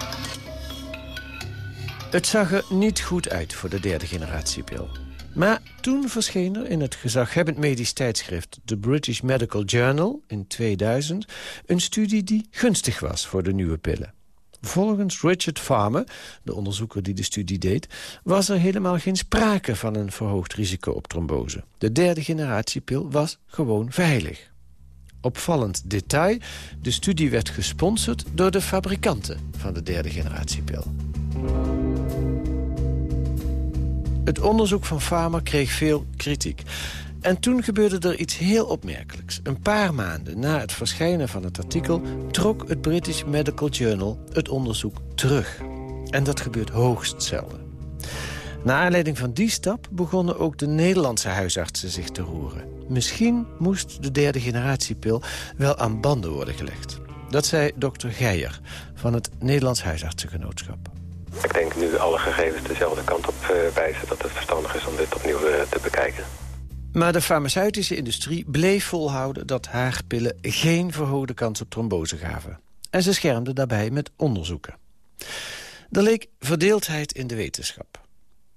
Het zag er niet goed uit voor de derde generatie pil. Maar toen verscheen er in het gezaghebbend medisch tijdschrift... The British Medical Journal in 2000... een studie die gunstig was voor de nieuwe pillen. Volgens Richard Farmer, de onderzoeker die de studie deed... was er helemaal geen sprake van een verhoogd risico op trombose. De derde generatiepil was gewoon veilig. Opvallend detail, de studie werd gesponsord door de fabrikanten van de derde generatiepil. Het onderzoek van Farmer kreeg veel kritiek. En toen gebeurde er iets heel opmerkelijks. Een paar maanden na het verschijnen van het artikel... trok het British Medical Journal het onderzoek terug. En dat gebeurt hoogst zelden. Na aanleiding van die stap begonnen ook de Nederlandse huisartsen zich te roeren. Misschien moest de derde generatiepil wel aan banden worden gelegd. Dat zei dokter Geijer van het Nederlands Huisartsengenootschap. Ik denk nu alle gegevens dezelfde kant op uh, wijzen... dat het verstandig is om dit opnieuw uh, te bekijken. Maar de farmaceutische industrie bleef volhouden dat haar pillen geen verhoogde kans op trombose gaven. En ze schermde daarbij met onderzoeken. Er leek verdeeldheid in de wetenschap.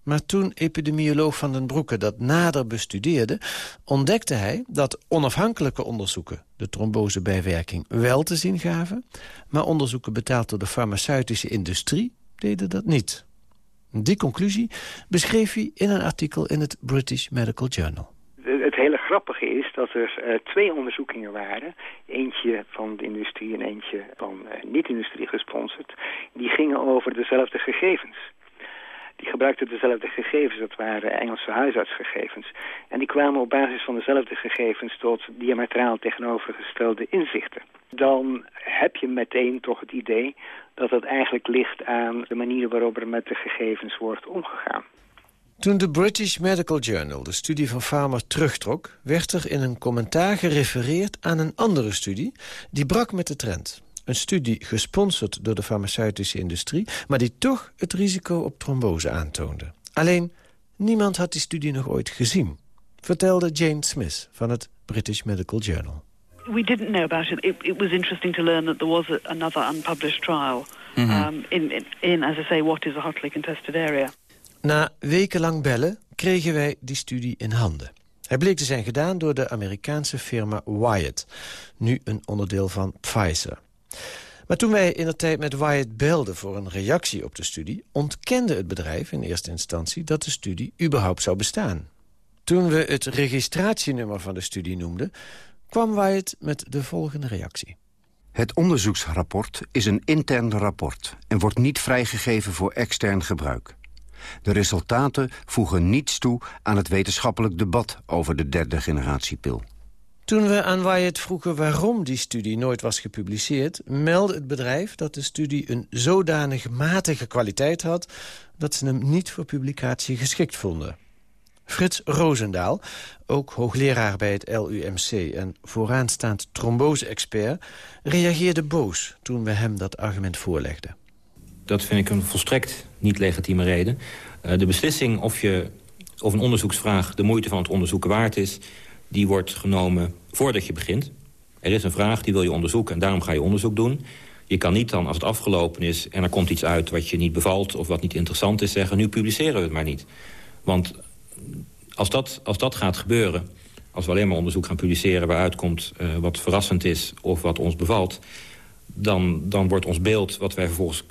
Maar toen epidemioloog Van den Broeke dat nader bestudeerde... ontdekte hij dat onafhankelijke onderzoeken de trombosebijwerking wel te zien gaven... maar onderzoeken betaald door de farmaceutische industrie deden dat niet. Die conclusie beschreef hij in een artikel in het British Medical Journal het hele grappige is dat er uh, twee onderzoekingen waren. Eentje van de industrie en eentje van uh, niet-industrie gesponsord. Die gingen over dezelfde gegevens. Die gebruikten dezelfde gegevens, dat waren Engelse huisartsgegevens. En die kwamen op basis van dezelfde gegevens tot diametraal tegenovergestelde inzichten. Dan heb je meteen toch het idee dat het eigenlijk ligt aan de manier waarop er met de gegevens wordt omgegaan. Toen de British Medical Journal de studie van Farmer terugtrok... werd er in een commentaar gerefereerd aan een andere studie... die brak met de trend. Een studie gesponsord door de farmaceutische industrie... maar die toch het risico op trombose aantoonde. Alleen, niemand had die studie nog ooit gezien. Vertelde Jane Smith van het British Medical Journal. We didn't know about it. It, it was interesting to learn that there was a, another unpublished trial... Mm -hmm. um, in, in, in, as I say, what is a hotly contested area. Na wekenlang bellen kregen wij die studie in handen. Hij bleek te zijn gedaan door de Amerikaanse firma Wyatt. Nu een onderdeel van Pfizer. Maar toen wij in de tijd met Wyatt belden voor een reactie op de studie... ontkende het bedrijf in eerste instantie dat de studie überhaupt zou bestaan. Toen we het registratienummer van de studie noemden... kwam Wyatt met de volgende reactie. Het onderzoeksrapport is een intern rapport... en wordt niet vrijgegeven voor extern gebruik. De resultaten voegen niets toe aan het wetenschappelijk debat over de derde generatiepil. Toen we aan Wyatt vroegen waarom die studie nooit was gepubliceerd... meldde het bedrijf dat de studie een zodanig matige kwaliteit had... dat ze hem niet voor publicatie geschikt vonden. Frits Roosendaal, ook hoogleraar bij het LUMC... en vooraanstaand trombose-expert, reageerde boos... toen we hem dat argument voorlegden. Dat vind ik een volstrekt niet legitieme reden. Uh, de beslissing of, je, of een onderzoeksvraag de moeite van het onderzoeken waard is... die wordt genomen voordat je begint. Er is een vraag, die wil je onderzoeken en daarom ga je onderzoek doen. Je kan niet dan, als het afgelopen is en er komt iets uit wat je niet bevalt... of wat niet interessant is, zeggen nu publiceren we het maar niet. Want als dat, als dat gaat gebeuren, als we alleen maar onderzoek gaan publiceren... waaruit komt uh, wat verrassend is of wat ons bevalt... Dan, dan wordt ons beeld, wat wij vervolgens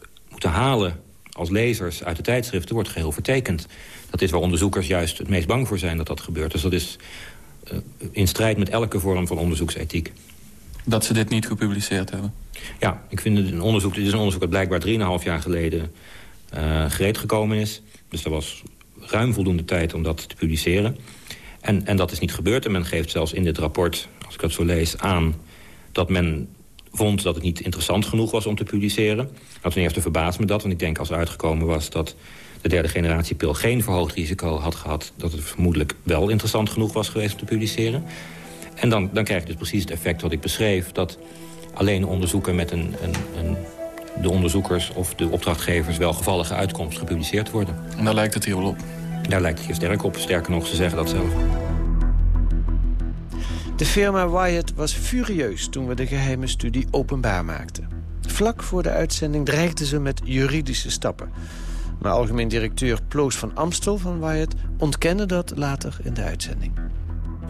moeten halen als lezers uit de tijdschriften wordt geheel vertekend. Dat is waar onderzoekers juist het meest bang voor zijn dat dat gebeurt. Dus dat is uh, in strijd met elke vorm van onderzoeksethiek. Dat ze dit niet gepubliceerd hebben? Ja, ik vind het een onderzoek, dit is een onderzoek dat blijkbaar 3,5 jaar geleden uh, gereed gekomen is. Dus er was ruim voldoende tijd om dat te publiceren. En, en dat is niet gebeurd. En men geeft zelfs in dit rapport, als ik dat zo lees, aan... dat men vond dat het niet interessant genoeg was om te publiceren. Nou, ten eerste verbaasde me dat, want ik denk als uitgekomen was... dat de derde generatie pil geen verhoogd risico had gehad... dat het vermoedelijk wel interessant genoeg was geweest om te publiceren. En dan, dan krijg je dus precies het effect wat ik beschreef... dat alleen onderzoeken met een, een, een de onderzoekers of de opdrachtgevers... wel gevallige uitkomst gepubliceerd worden. En daar lijkt het hier wel op? Daar lijkt het hier sterk op. Sterker nog, ze zeggen dat zelf. De firma Wyatt was furieus toen we de geheime studie openbaar maakten. Vlak voor de uitzending dreigden ze met juridische stappen. Maar algemeen directeur Ploos van Amstel van Wyatt ontkende dat later in de uitzending.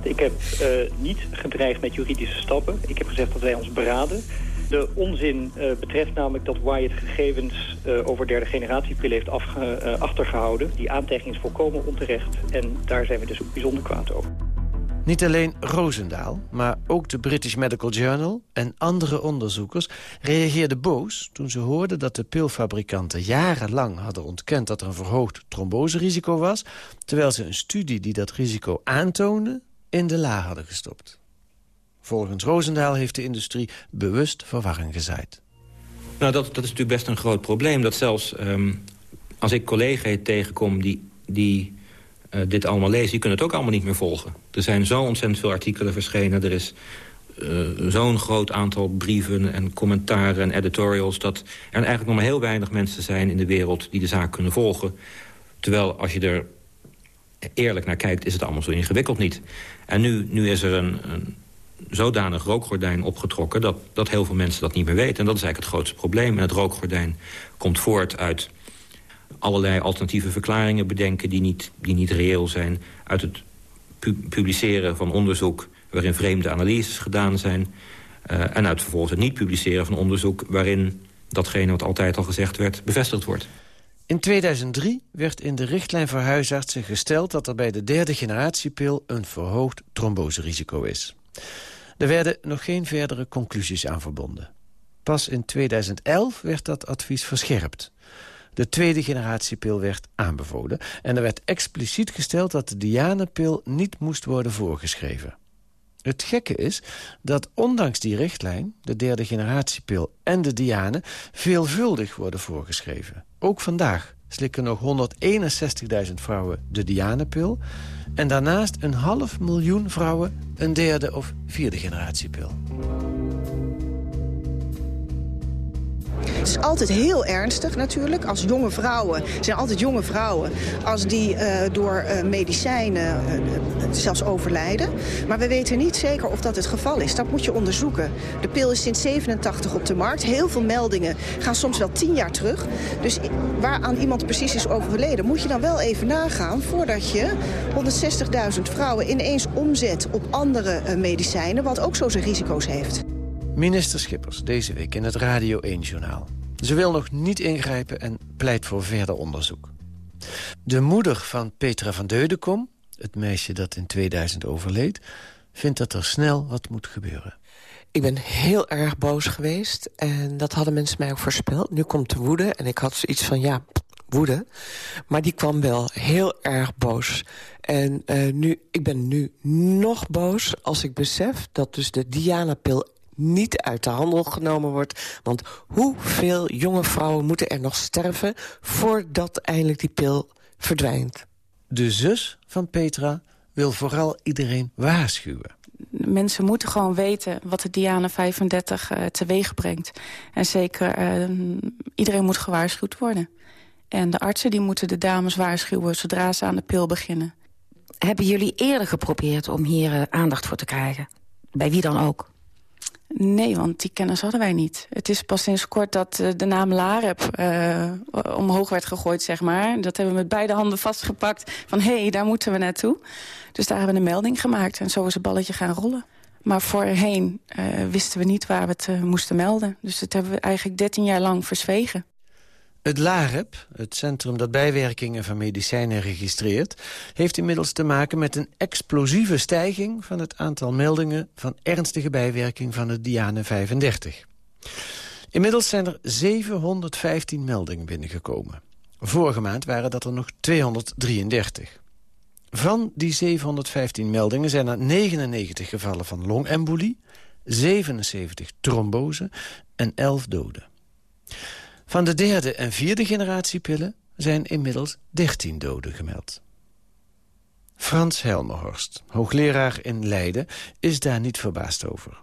Ik heb uh, niet gedreigd met juridische stappen. Ik heb gezegd dat wij ons beraden. De onzin uh, betreft namelijk dat Wyatt gegevens uh, over derde generatiepillen heeft afge, achtergehouden. Die aantekening is volkomen onterecht en daar zijn we dus bijzonder kwaad over. Niet alleen Roosendaal, maar ook de British Medical Journal en andere onderzoekers reageerden boos toen ze hoorden dat de pilfabrikanten jarenlang hadden ontkend dat er een verhoogd tromboserisico was, terwijl ze een studie die dat risico aantoonde in de la hadden gestopt. Volgens Roosendaal heeft de industrie bewust verwarring gezaaid. Nou, dat, dat is natuurlijk best een groot probleem. Dat zelfs um, als ik collega's tegenkom die, die uh, dit allemaal lezen... die kunnen het ook allemaal niet meer volgen. Er zijn zo ontzettend veel artikelen verschenen. Er is uh, zo'n groot aantal brieven en commentaren en editorials... dat er eigenlijk nog maar heel weinig mensen zijn in de wereld... die de zaak kunnen volgen. Terwijl als je er eerlijk naar kijkt, is het allemaal zo ingewikkeld niet. En nu, nu is er een, een zodanig rookgordijn opgetrokken... Dat, dat heel veel mensen dat niet meer weten. En dat is eigenlijk het grootste probleem. En het rookgordijn komt voort uit allerlei alternatieve verklaringen bedenken... die niet, die niet reëel zijn. Uit het publiceren van onderzoek waarin vreemde analyses gedaan zijn. Uh, en uit vervolgens het niet publiceren van onderzoek... waarin datgene wat altijd al gezegd werd bevestigd wordt. In 2003 werd in de richtlijn voor huisartsen gesteld... dat er bij de derde generatiepil een verhoogd tromboserisico is. Er werden nog geen verdere conclusies aan verbonden. Pas in 2011 werd dat advies verscherpt. De tweede generatiepil werd aanbevolen... en er werd expliciet gesteld dat de Dianepil niet moest worden voorgeschreven. Het gekke is dat ondanks die richtlijn... de derde generatiepil en de Diane veelvuldig worden voorgeschreven. Ook vandaag slikken nog 161.000 vrouwen de Dianepil... en daarnaast een half miljoen vrouwen een derde of vierde generatiepil. Het is altijd heel ernstig natuurlijk. Als jonge vrouwen, zijn altijd jonge vrouwen... als die uh, door uh, medicijnen uh, zelfs overlijden. Maar we weten niet zeker of dat het geval is. Dat moet je onderzoeken. De pil is sinds 87 op de markt. Heel veel meldingen gaan soms wel tien jaar terug. Dus waaraan iemand precies is overleden... moet je dan wel even nagaan voordat je 160.000 vrouwen ineens omzet op andere medicijnen... wat ook zo zijn risico's heeft. Minister Schippers deze week in het Radio 1-journaal. Ze wil nog niet ingrijpen en pleit voor verder onderzoek. De moeder van Petra van Deudekom, het meisje dat in 2000 overleed... vindt dat er snel wat moet gebeuren. Ik ben heel erg boos geweest en dat hadden mensen mij ook voorspeld. Nu komt de woede en ik had zoiets van, ja, woede. Maar die kwam wel heel erg boos. En uh, nu, ik ben nu nog boos als ik besef dat dus de Diana-pil niet uit de handel genomen wordt. Want hoeveel jonge vrouwen moeten er nog sterven... voordat eindelijk die pil verdwijnt? De zus van Petra wil vooral iedereen waarschuwen. Mensen moeten gewoon weten wat de Diana 35 uh, teweeg brengt. En zeker, uh, iedereen moet gewaarschuwd worden. En de artsen die moeten de dames waarschuwen zodra ze aan de pil beginnen. Hebben jullie eerder geprobeerd om hier uh, aandacht voor te krijgen? Bij wie dan ook? Nee, want die kennis hadden wij niet. Het is pas sinds kort dat uh, de naam Lareb uh, omhoog werd gegooid, zeg maar. Dat hebben we met beide handen vastgepakt. Van, hé, hey, daar moeten we naartoe. Dus daar hebben we een melding gemaakt. En zo is het balletje gaan rollen. Maar voorheen uh, wisten we niet waar we het moesten melden. Dus dat hebben we eigenlijk 13 jaar lang verzwegen. Het LAREP, het centrum dat bijwerkingen van medicijnen registreert... heeft inmiddels te maken met een explosieve stijging... van het aantal meldingen van ernstige bijwerking van het Diane 35. Inmiddels zijn er 715 meldingen binnengekomen. Vorige maand waren dat er nog 233. Van die 715 meldingen zijn er 99 gevallen van longembolie... 77 trombose en 11 doden. Van de derde en vierde generatie pillen zijn inmiddels 13 doden gemeld. Frans Helmerhorst, hoogleraar in Leiden, is daar niet verbaasd over.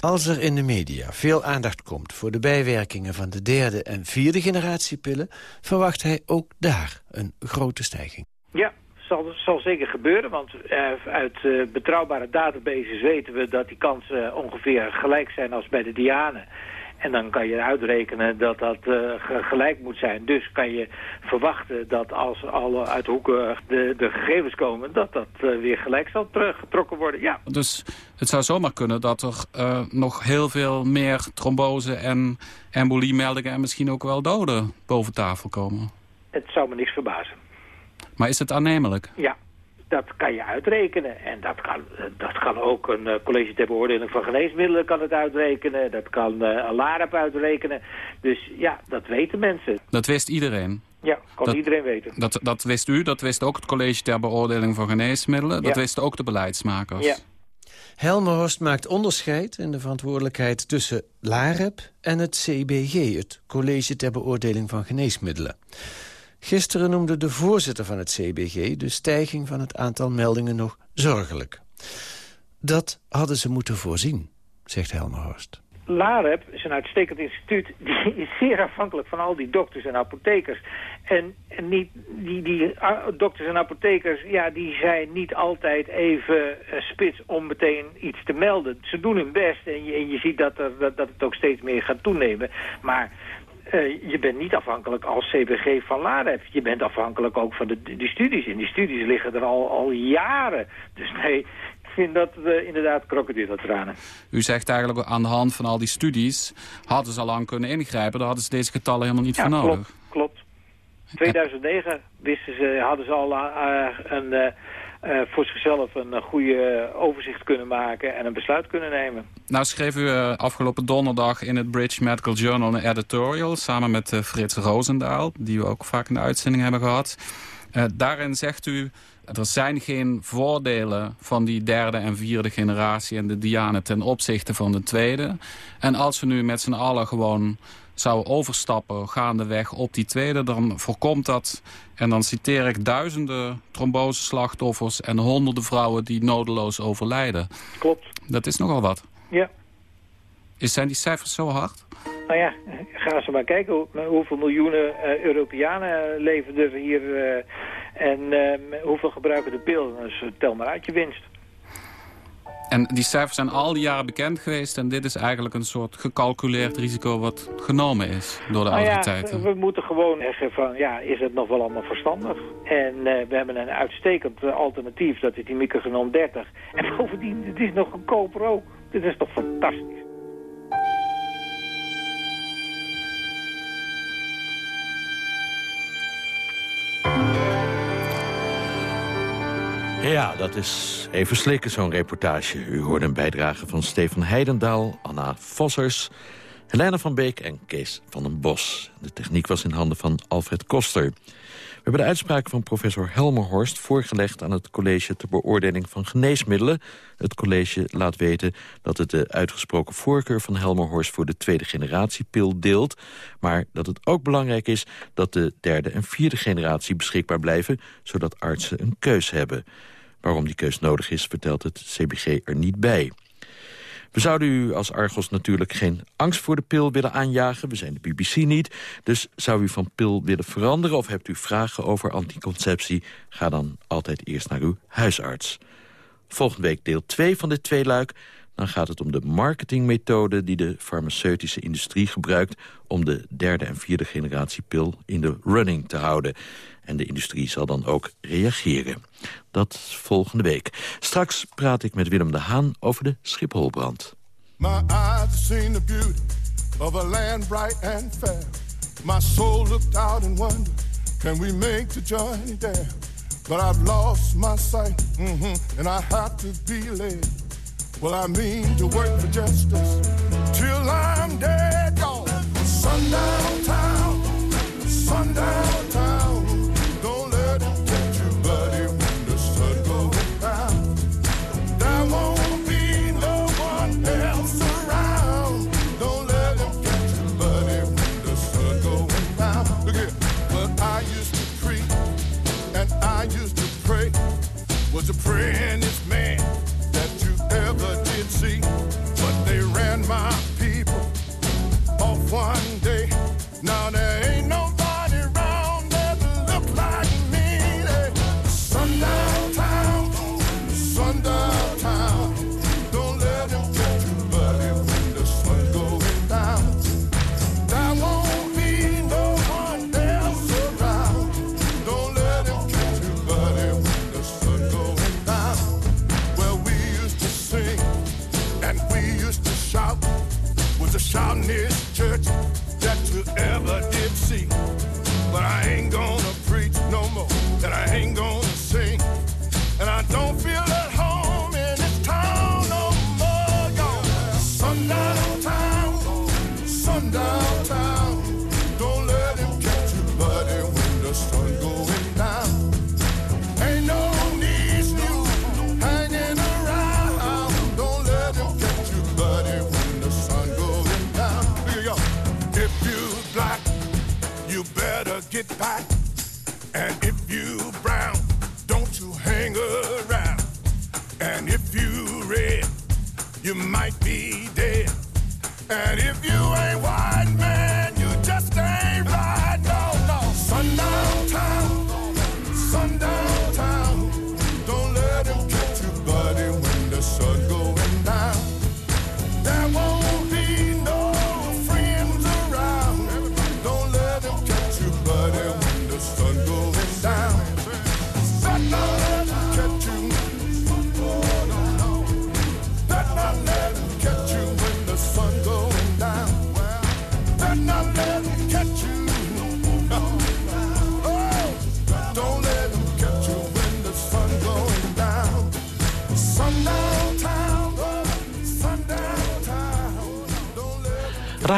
Als er in de media veel aandacht komt voor de bijwerkingen van de derde en vierde generatie pillen, verwacht hij ook daar een grote stijging. Ja, zal, zal zeker gebeuren, want uh, uit uh, betrouwbare databases weten we dat die kansen ongeveer gelijk zijn als bij de Diane. En dan kan je uitrekenen dat dat uh, gelijk moet zijn. Dus kan je verwachten dat als alle uit hoeken de, de gegevens komen... dat dat uh, weer gelijk zal teruggetrokken worden, ja. Dus het zou zomaar kunnen dat er uh, nog heel veel meer trombose en emboliemeldingen... en misschien ook wel doden boven tafel komen. Het zou me niks verbazen. Maar is het aannemelijk? Ja, dat kan je uitrekenen. En dat kan, dat kan ook een uh, college ter beoordeling van geneesmiddelen kan het uitrekenen. Dat kan uh, een LAREP uitrekenen. Dus ja, dat weten mensen. Dat wist iedereen? Ja, kan dat, iedereen weten. Dat, dat wist u, dat wist ook het college ter beoordeling van geneesmiddelen. Dat Ja. wisten ook de beleidsmakers. Ja. Helmerhorst maakt onderscheid in de verantwoordelijkheid tussen LAREP en het CBG, het College ter Beoordeling van Geneesmiddelen. Gisteren noemde de voorzitter van het CBG de stijging van het aantal meldingen nog zorgelijk. Dat hadden ze moeten voorzien, zegt Helmerhorst. LAREP is een uitstekend instituut. Die is zeer afhankelijk van al die dokters en apothekers. En, niet, die, die ah, dokters en apothekers, ja, die zijn niet altijd even eh, spits om meteen iets te melden. Ze doen hun best en je, en je ziet dat, er, dat, dat het ook steeds meer gaat toenemen. Maar eh, je bent niet afhankelijk als CBG van LAREP. Je bent afhankelijk ook van de, die studies. En die studies liggen er al, al jaren. Dus nee, ik vind dat we inderdaad krokodillentranen. U zegt eigenlijk aan de hand van al die studies... hadden ze al lang kunnen ingrijpen. Daar hadden ze deze getallen helemaal niet Ja, voor nodig. klopt, klopt. 2009 wisten ze, hadden ze al eh, een, eh, eh, voor zichzelf een eh, goede overzicht kunnen maken en een besluit kunnen nemen. Nou schreef u eh, afgelopen donderdag in het British Medical Journal een editorial... samen met eh, Frits Roosendaal, die we ook vaak in de uitzending hebben gehad. Eh, daarin zegt u, er zijn geen voordelen van die derde en vierde generatie... en de Diane ten opzichte van de tweede. En als we nu met z'n allen gewoon zouden overstappen gaandeweg op die tweede... dan voorkomt dat, en dan citeer ik, duizenden tromboseslachtoffers... en honderden vrouwen die nodeloos overlijden. Klopt. Dat is nogal wat. Ja. Is, zijn die cijfers zo hard? Nou ja, gaan ze maar kijken hoe, hoeveel miljoenen eh, Europeanen leven er hier... eh, en eh, hoeveel gebruiken de pil. Dus tel maar uit je winst. En die cijfers zijn al die jaren bekend geweest... en dit is eigenlijk een soort gecalculeerd risico wat genomen is door de Nou ja, autoriteiten. we moeten gewoon zeggen van, ja, is het nog wel allemaal verstandig? En we hebben een uitstekend alternatief, dat is die microgenoom 30. En bovendien, het is nog goedkoper ook. Dit is toch fantastisch. Ja, dat is even slikken, zo'n reportage. U hoorde een bijdrage van Stefan Heidendaal, Anna Vossers... Helena van Beek en Kees van den Bos. De techniek was in handen van Alfred Koster. We hebben de uitspraak van professor Helmerhorst voorgelegd... aan het college ter beoordeling van geneesmiddelen. Het college laat weten dat het de uitgesproken voorkeur van Helmerhorst... voor de tweede generatie pil deelt. Maar dat het ook belangrijk is dat de derde en vierde generatie beschikbaar blijven... zodat artsen een keus hebben. Waarom die keus nodig is, vertelt het CBG er niet bij. We zouden u als Argos natuurlijk geen angst voor de pil willen aanjagen. We zijn de BBC niet. Dus zou u van pil willen veranderen of hebt u vragen over anticonceptie... ga dan altijd eerst naar uw huisarts. Volgende week deel 2 van dit tweeluik. Dan gaat het om de marketingmethode die de farmaceutische industrie gebruikt... om de derde en vierde generatie pil in de running te houden. En de industrie zal dan ook reageren. Dat volgende week. Straks praat ik met Willem de Haan over de Schipholbrand. My eyes seen the beauty of a land bright and fair. My soul looked out and wondered, can we make the journey there? But I've lost my sight, mhm, and I have to be led. Well, I mean to work for justice till I'm dead, y'all. Sundown town, sundown town. Don't let it get you, buddy, when the sun goes down. There won't be no one else around. Don't let it get you, buddy, when the sun goes down. Look here, but I used to preach and I used to pray. Was the prayingest my people off one day. Now there and I ain't gonna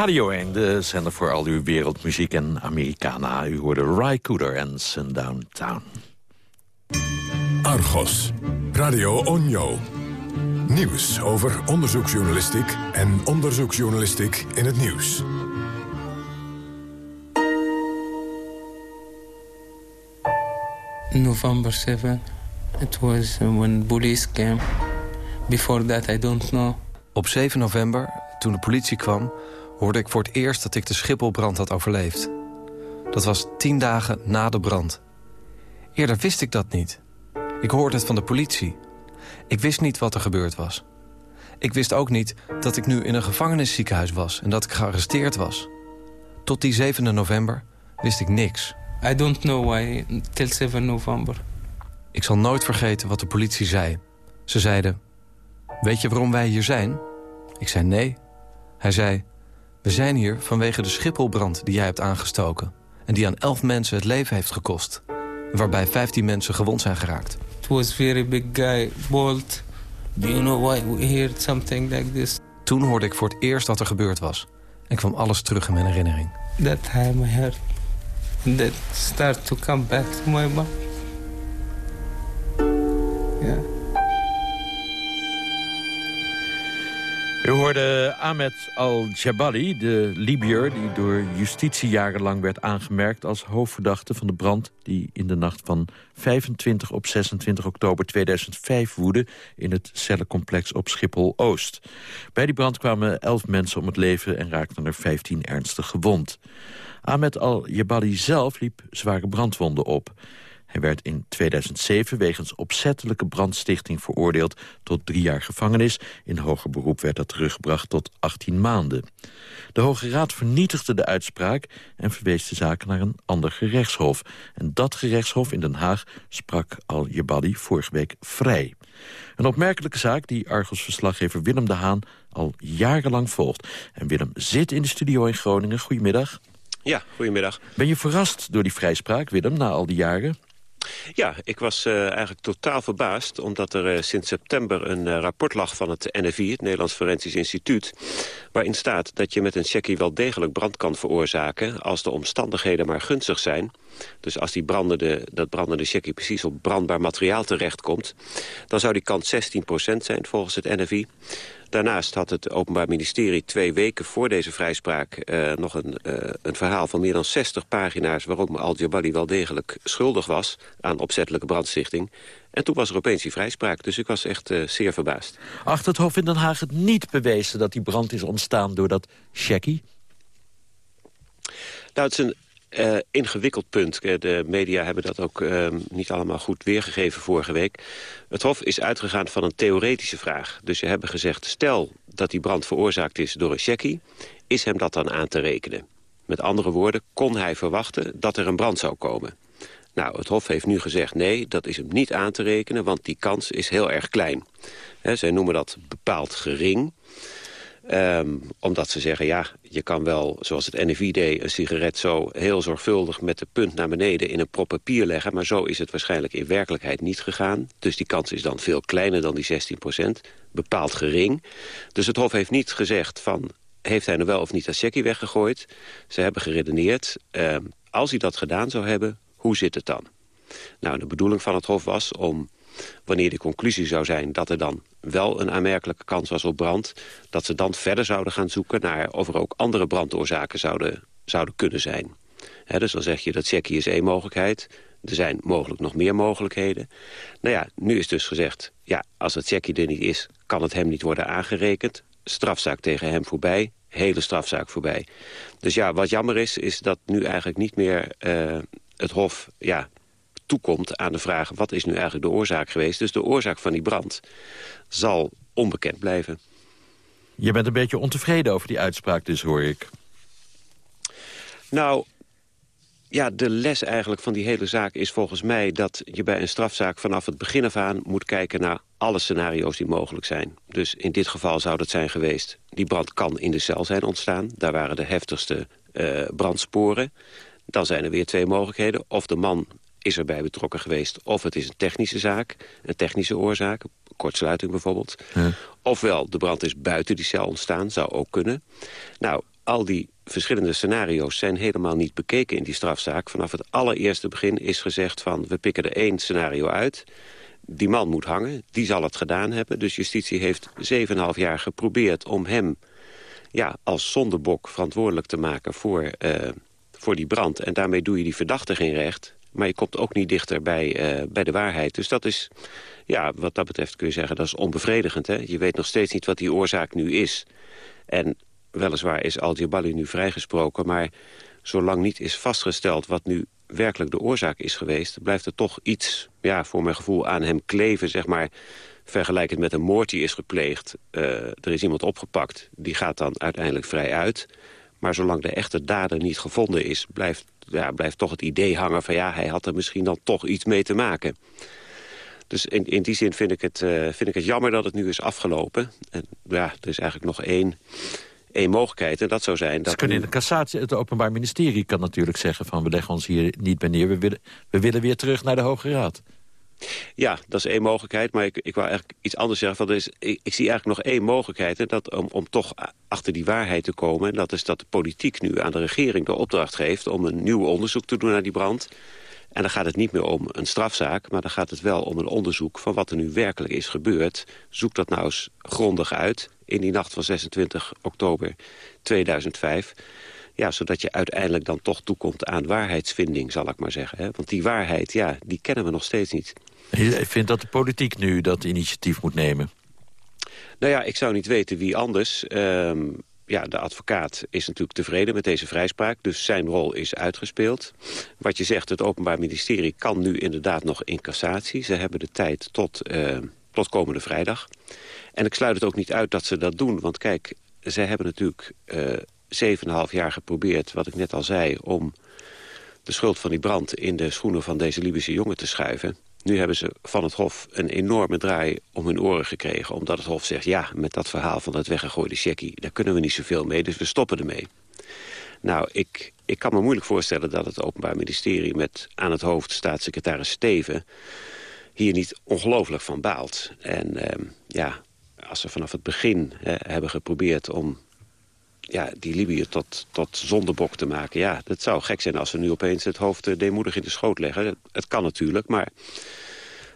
Radio 1, de zender voor al uw wereldmuziek en Americana. U hoorde Ry Cooder en Sundown Town. Argos, Radio Onjo. Nieuws over onderzoeksjournalistiek en onderzoeksjournalistiek in het nieuws. November 7. It was when police came. Before that, I don't know. Op 7 november, toen de politie kwam, hoorde ik voor het eerst dat ik de Schipholbrand had overleefd. Dat was tien dagen na de brand. Eerder wist ik dat niet. Ik hoorde het van de politie. Ik wist niet wat er gebeurd was. Ik wist ook niet dat ik nu in een gevangenisziekenhuis was... en dat ik gearresteerd was. Tot die 7 november wist ik niks. I don't know why till 7 November. Ik zal nooit vergeten wat de politie zei. Ze zeiden, weet je waarom wij hier zijn? Ik zei nee. Hij zei, we zijn hier vanwege de Schipholbrand die jij hebt aangestoken... en die aan elf mensen het leven heeft gekost. Waarbij 15 mensen gewond zijn geraakt. It was very big guy, bold. Do you know why we heard something like this? Toen hoorde ik voor het eerst wat er gebeurd was. En kwam alles terug in mijn herinnering. That time I heard. That start to come back to my mind. Yeah. U hoorde Ahmed al-Jabali, de Libiër... die door justitie jarenlang werd aangemerkt als hoofdverdachte van de brand... die in de nacht van 25 op 26 oktober 2005 woedde... in het cellencomplex op Schiphol-Oost. Bij die brand kwamen 11 mensen om het leven en raakten er 15 ernstig gewond. Ahmed al-Jabali zelf liep zware brandwonden op... Hij werd in 2007 wegens opzettelijke brandstichting veroordeeld tot drie jaar gevangenis. In hoger beroep werd dat teruggebracht tot 18 maanden. De Hoge Raad vernietigde de uitspraak en verwees de zaak naar een ander gerechtshof. En dat gerechtshof in Den Haag sprak al-Jabadi vorige week vrij. Een opmerkelijke zaak die Argos-verslaggever Willem de Haan al jarenlang volgt. En Willem zit in de studio in Groningen. Goedemiddag. Ja, goedemiddag. Ben je verrast door die vrijspraak, Willem, na al die jaren? Ja, ik was uh, eigenlijk totaal verbaasd... omdat er uh, sinds september een uh, rapport lag van het NFI... het Nederlands Forensisch Instituut... waarin staat dat je met een checkie wel degelijk brand kan veroorzaken... als de omstandigheden maar gunstig zijn. Dus als die brandende, dat brandende checkie precies op brandbaar materiaal terechtkomt... dan zou die kans 16% zijn volgens het NFI. Daarnaast had het Openbaar Ministerie twee weken voor deze vrijspraak... Uh, nog een, uh, een verhaal van meer dan 60 pagina's... waarom Al-Jabari wel degelijk schuldig was aan opzettelijke brandstichting. En toen was er opeens die vrijspraak, dus ik was echt uh, zeer verbaasd. Achter het Hof in Den Haag het niet bewezen dat die brand is ontstaan door dat Shaggy? Nou, het is een uh, ingewikkeld punt. De media hebben dat ook uh, niet allemaal goed weergegeven vorige week. Het Hof is uitgegaan van een theoretische vraag. Dus ze hebben gezegd, stel dat die brand veroorzaakt is door een Shaggy... is hem dat dan aan te rekenen? Met andere woorden, kon hij verwachten dat er een brand zou komen? Nou, het Hof heeft nu gezegd nee, dat is hem niet aan te rekenen... want die kans is heel erg klein. Zij noemen dat bepaald gering. Um, omdat ze zeggen, ja, je kan wel, zoals het NFI deed... een sigaret zo heel zorgvuldig met de punt naar beneden... in een prop papier leggen, maar zo is het waarschijnlijk in werkelijkheid niet gegaan. Dus die kans is dan veel kleiner dan die 16 procent. Bepaald gering. Dus het Hof heeft niet gezegd van... heeft hij nou wel of niet dat checkie weggegooid? Ze hebben geredeneerd, um, als hij dat gedaan zou hebben hoe zit het dan? Nou, de bedoeling van het Hof was om, wanneer de conclusie zou zijn... dat er dan wel een aanmerkelijke kans was op brand... dat ze dan verder zouden gaan zoeken naar of er ook andere brandoorzaken zouden, zouden kunnen zijn. dus dan zeg je dat checkie is één mogelijkheid. Er zijn mogelijk nog meer mogelijkheden. Nou ja, nu is dus gezegd... ja, als het checkie er niet is, kan het hem niet worden aangerekend. Strafzaak tegen hem voorbij, hele strafzaak voorbij. Dus ja, wat jammer is, is dat nu eigenlijk niet meer uh, het Hof ja, toekomt aan de vraag... wat is nu eigenlijk de oorzaak geweest? Dus de oorzaak van die brand zal onbekend blijven. Je bent een beetje ontevreden over die uitspraak dus, hoor ik. Nou, ja, de les eigenlijk van die hele zaak is volgens mij... dat je bij een strafzaak vanaf het begin af aan moet kijken naar alle scenario's die mogelijk zijn. Dus in dit geval zou dat zijn geweest... die brand kan in de cel zijn ontstaan. Daar waren de heftigste uh, brandsporen. Dan zijn er weer twee mogelijkheden. Of de man is erbij betrokken geweest, of het is een technische zaak, een technische oorzaak, kortsluiting bijvoorbeeld. Ja. Ofwel, de brand is buiten die cel ontstaan, zou ook kunnen. Nou, al die verschillende scenario's zijn helemaal niet bekeken in die strafzaak. Vanaf het allereerste begin is gezegd van, we pikken er één scenario uit. Die man moet hangen, die zal het gedaan hebben. Dus justitie heeft 7,5 jaar geprobeerd om hem ja, als zondebok verantwoordelijk te maken voor... Uh, voor die brand. En daarmee doe je die verdachte geen recht. Maar je komt ook niet dichter bij, uh, bij de waarheid. Dus dat is, ja, wat dat betreft kun je zeggen, dat is onbevredigend. Hè? Je weet nog steeds niet wat die oorzaak nu is. En weliswaar is Al-Jabali nu vrijgesproken... maar zolang niet is vastgesteld wat nu werkelijk de oorzaak is geweest... blijft er toch iets, ja, voor mijn gevoel, aan hem kleven, zeg maar... vergelijkend met een moord die is gepleegd. Uh, er is iemand opgepakt, die gaat dan uiteindelijk vrij uit... Maar zolang de echte dader niet gevonden is... blijft, ja, blijft toch het idee hangen van... ja, hij had er misschien dan toch iets mee te maken. Dus in, in die zin vind ik, het, uh, vind ik het jammer dat het nu is afgelopen. En ja, er is eigenlijk nog één, één mogelijkheid. En dat zou zijn... Dat Ze kunnen in de cassatie, het Openbaar Ministerie kan natuurlijk zeggen... van we leggen ons hier niet meer neer, we willen, we willen weer terug naar de Hoge Raad. Ja, dat is één mogelijkheid. Maar ik, ik wil eigenlijk iets anders zeggen. Van, is, ik, zie eigenlijk nog één mogelijkheid. En dat, om, om toch achter die waarheid te komen. En dat is dat de politiek nu aan de regering de opdracht geeft... om een nieuw onderzoek te doen naar die brand. En dan gaat het niet meer om een strafzaak... maar dan gaat het wel om een onderzoek van wat er nu werkelijk is gebeurd. Zoek dat nou eens grondig uit in die nacht van 26 oktober 2005 ja, zodat je uiteindelijk dan toch toekomt aan waarheidsvinding, zal ik maar zeggen. Hè? Want die waarheid, ja, die kennen we nog steeds niet. Je vindt dat de politiek nu dat initiatief moet nemen? Nou ja, ik zou niet weten wie anders. Um, ja, de advocaat is natuurlijk tevreden met deze vrijspraak. Dus zijn rol is uitgespeeld. Wat je zegt, het Openbaar Ministerie kan nu inderdaad nog in cassatie. Ze hebben de tijd tot, uh, tot komende vrijdag. En ik sluit het ook niet uit dat ze dat doen. Want kijk, ze hebben natuurlijk uh, 7,5 jaar geprobeerd, wat ik net al zei... om de schuld van die brand in de schoenen van deze Libische jongen te schuiven. Nu hebben ze van het Hof een enorme draai om hun oren gekregen... omdat het Hof zegt, ja, met dat verhaal van het weggegooide checkie... daar kunnen we niet zoveel mee, dus we stoppen ermee. Nou, ik, ik kan me moeilijk voorstellen dat het Openbaar Ministerie... met aan het hoofd staatssecretaris Steven hier niet ongelooflijk van baalt. En eh, ja, als ze vanaf het begin hebben geprobeerd om ja, die Libië tot, tot zondebok te maken. Ja, dat zou gek zijn als we nu opeens het hoofd uh, deemoedig in de schoot leggen. Het, kan natuurlijk, maar...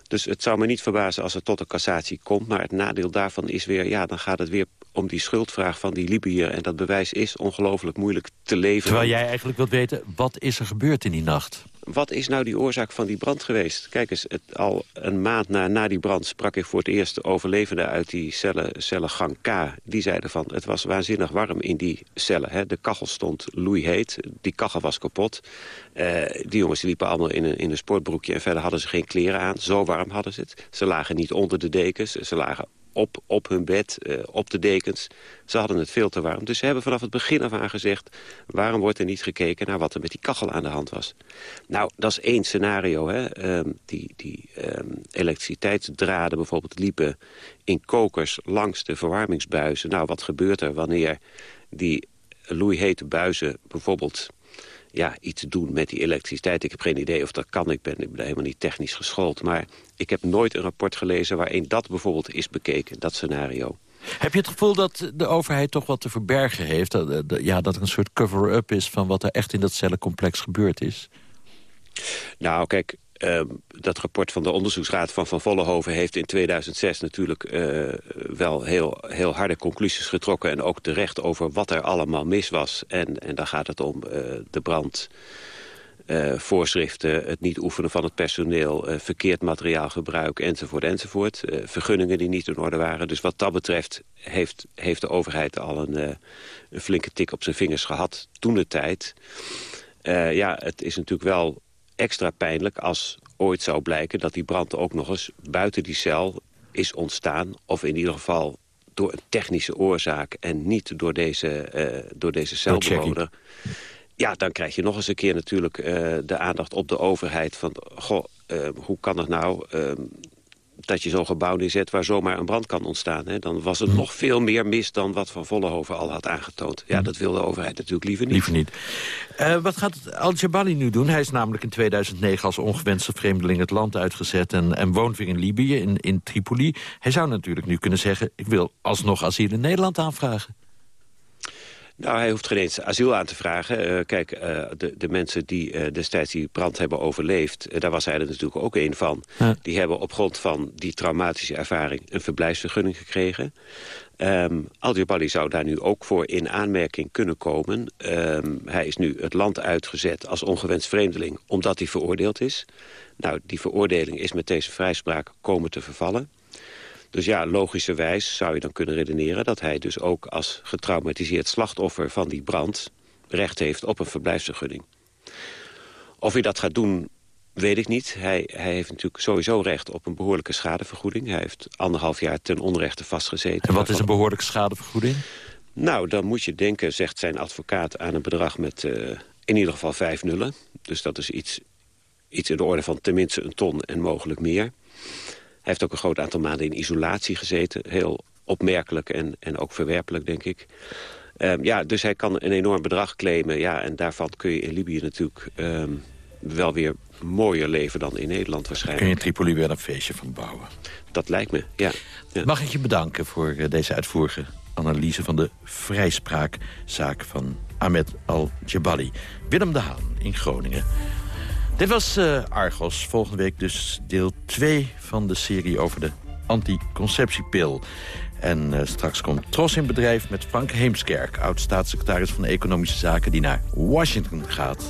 Dus het zou me niet verbazen als het tot een cassatie komt. Maar het nadeel daarvan is weer... ja, dan gaat het weer om die schuldvraag van die Libiër. En dat bewijs is ongelooflijk moeilijk te leveren. Terwijl jij eigenlijk wilt weten, wat is er gebeurd in die nacht? Wat is nou die oorzaak van die brand geweest? Kijk eens, het, al een maand na, na die brand sprak ik voor het eerst de overlevenden uit die cellen, cellengang K. Die zeiden van, het was waanzinnig warm in die cellen. Hè. De kachel stond loeiheet, die kachel was kapot. Uh, die jongens liepen allemaal in een, in een sportbroekje en verder hadden ze geen kleren aan. Zo warm hadden ze het. Ze lagen niet onder de dekens, ze lagen op, op hun bed, uh, op de dekens. Ze hadden het veel te warm. Dus ze hebben vanaf het begin af aan gezegd... waarom wordt er niet gekeken naar wat er met die kachel aan de hand was? Nou, dat is één scenario. Hè? Um, die die um, elektriciteitsdraden bijvoorbeeld liepen in kokers langs de verwarmingsbuizen. Nou, wat gebeurt er wanneer die loeihete buizen bijvoorbeeld ja, iets doen met die elektriciteit. Ik heb geen idee of dat kan. Ik ben, ik ben helemaal niet technisch geschoold. Maar ik heb nooit een rapport gelezen waarin dat bijvoorbeeld is bekeken, dat scenario. Heb je het gevoel dat de overheid toch wat te verbergen heeft? Dat, ja, dat er een soort cover-up is van wat er echt in dat cellencomplex gebeurd is? Nou, kijk, uh, dat rapport van de onderzoeksraad van Van Vollenhoven... heeft in 2006 natuurlijk uh, wel heel, heel harde conclusies getrokken... en ook terecht over wat er allemaal mis was. En, en dan gaat het om uh, de brand... Uh, voorschriften, het niet oefenen van het personeel... Verkeerd materiaalgebruik, enzovoort, enzovoort. Vergunningen die niet in orde waren. Dus wat dat betreft heeft, heeft de overheid al een, een flinke tik op zijn vingers gehad toen de tijd. ja, het is natuurlijk wel extra pijnlijk als ooit zou blijken... dat die brand ook nog eens buiten die cel is ontstaan... of in ieder geval door een technische oorzaak... en niet door deze, uh, door deze celbewoner... Ja, dan krijg je nog eens een keer natuurlijk uh, de aandacht op de overheid... van, goh, uh, hoe kan het nou dat je zo'n gebouw neerzet waar zomaar een brand kan ontstaan. Hè? Dan was er nog veel meer mis dan wat Van Vollenhoven al had aangetoond. Ja, dat wil de overheid natuurlijk liever niet. Liever niet. Uh, wat gaat Al-Jabali nu doen? Hij is namelijk in 2009 als ongewenste vreemdeling het land uitgezet... en, en woont weer in Libië, in, in Tripoli. Hij zou natuurlijk nu kunnen zeggen... ik wil alsnog asiel in Nederland aanvragen. Nou, hij hoeft geen eens asiel aan te vragen. Uh, kijk, uh, de, de mensen die uh, destijds die brand hebben overleefd... daar was hij er natuurlijk ook een van. Ja. Die hebben op grond van die traumatische ervaring... een verblijfsvergunning gekregen. Um, Al-Jabali zou daar nu ook voor in aanmerking kunnen komen. Um, hij is nu het land uitgezet als ongewenst vreemdeling... omdat hij veroordeeld is. Nou, die veroordeling is met deze vrijspraak komen te vervallen. Dus ja, logischerwijs zou je dan kunnen redeneren... dat hij dus ook als getraumatiseerd slachtoffer van die brand... recht heeft op een verblijfsvergunning. Of hij dat gaat doen, weet ik niet. Hij, hij heeft natuurlijk sowieso recht op een behoorlijke schadevergoeding. Hij heeft anderhalf jaar ten onrechte vastgezeten. En wat is een behoorlijke schadevergoeding? Nou, dan moet je denken, zegt zijn advocaat... aan een bedrag met uh, in ieder geval vijf nullen. Dus dat is iets, iets in de orde van tenminste een ton en mogelijk meer heeft ook een groot aantal maanden in isolatie gezeten. Heel opmerkelijk en, en ook verwerpelijk, denk ik. Um, ja, dus hij kan een enorm bedrag claimen. Ja, en daarvan kun je in Libië natuurlijk um, wel weer mooier leven dan in Nederland waarschijnlijk. Kun je Tripoli weer een feestje van bouwen? Dat lijkt me, ja. ja. Mag ik je bedanken voor uh, deze uitvoerige analyse van de vrijspraakzaak van Ahmed Al-Jabali. Willem de Haan in Groningen. Dit was uh, Argos. Volgende week dus deel 2 van de serie over de anticonceptiepil. En uh, straks komt Tros in bedrijf met Frank Heemskerk... oud-staatssecretaris van Economische Zaken die naar Washington gaat.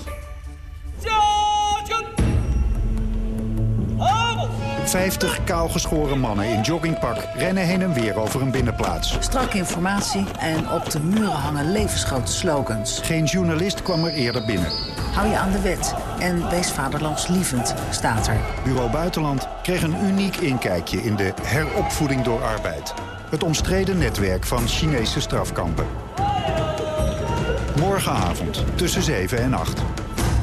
50 kaalgeschoren mannen in joggingpak rennen heen en weer over een binnenplaats. Strak informatie en op de muren hangen levensgrote slogans. Geen journalist kwam er eerder binnen. Hou je aan de wet en wees vaderlandslievend, staat er. Bureau Buitenland kreeg een uniek inkijkje in de heropvoeding door arbeid. Het omstreden netwerk van Chinese strafkampen. Morgenavond tussen 7 en 8.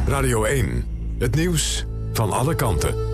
Radio 1. Het nieuws van alle kanten.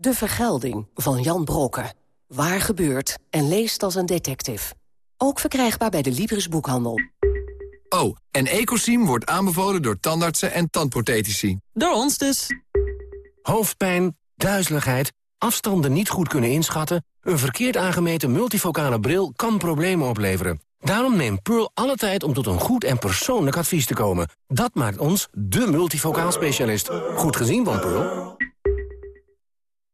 De Vergelding van Jan Brokken. Waar gebeurt en leest als een detective. Ook verkrijgbaar bij de Libris Boekhandel. Oh, en Ecosim wordt aanbevolen door tandartsen en tandprothetici. Door ons dus. Hoofdpijn, duizeligheid, afstanden niet goed kunnen inschatten... een verkeerd aangemeten multifocale bril kan problemen opleveren. Daarom neemt Pearl alle tijd om tot een goed en persoonlijk advies te komen. Dat maakt ons de multifocaal specialist. Goed gezien van Pearl.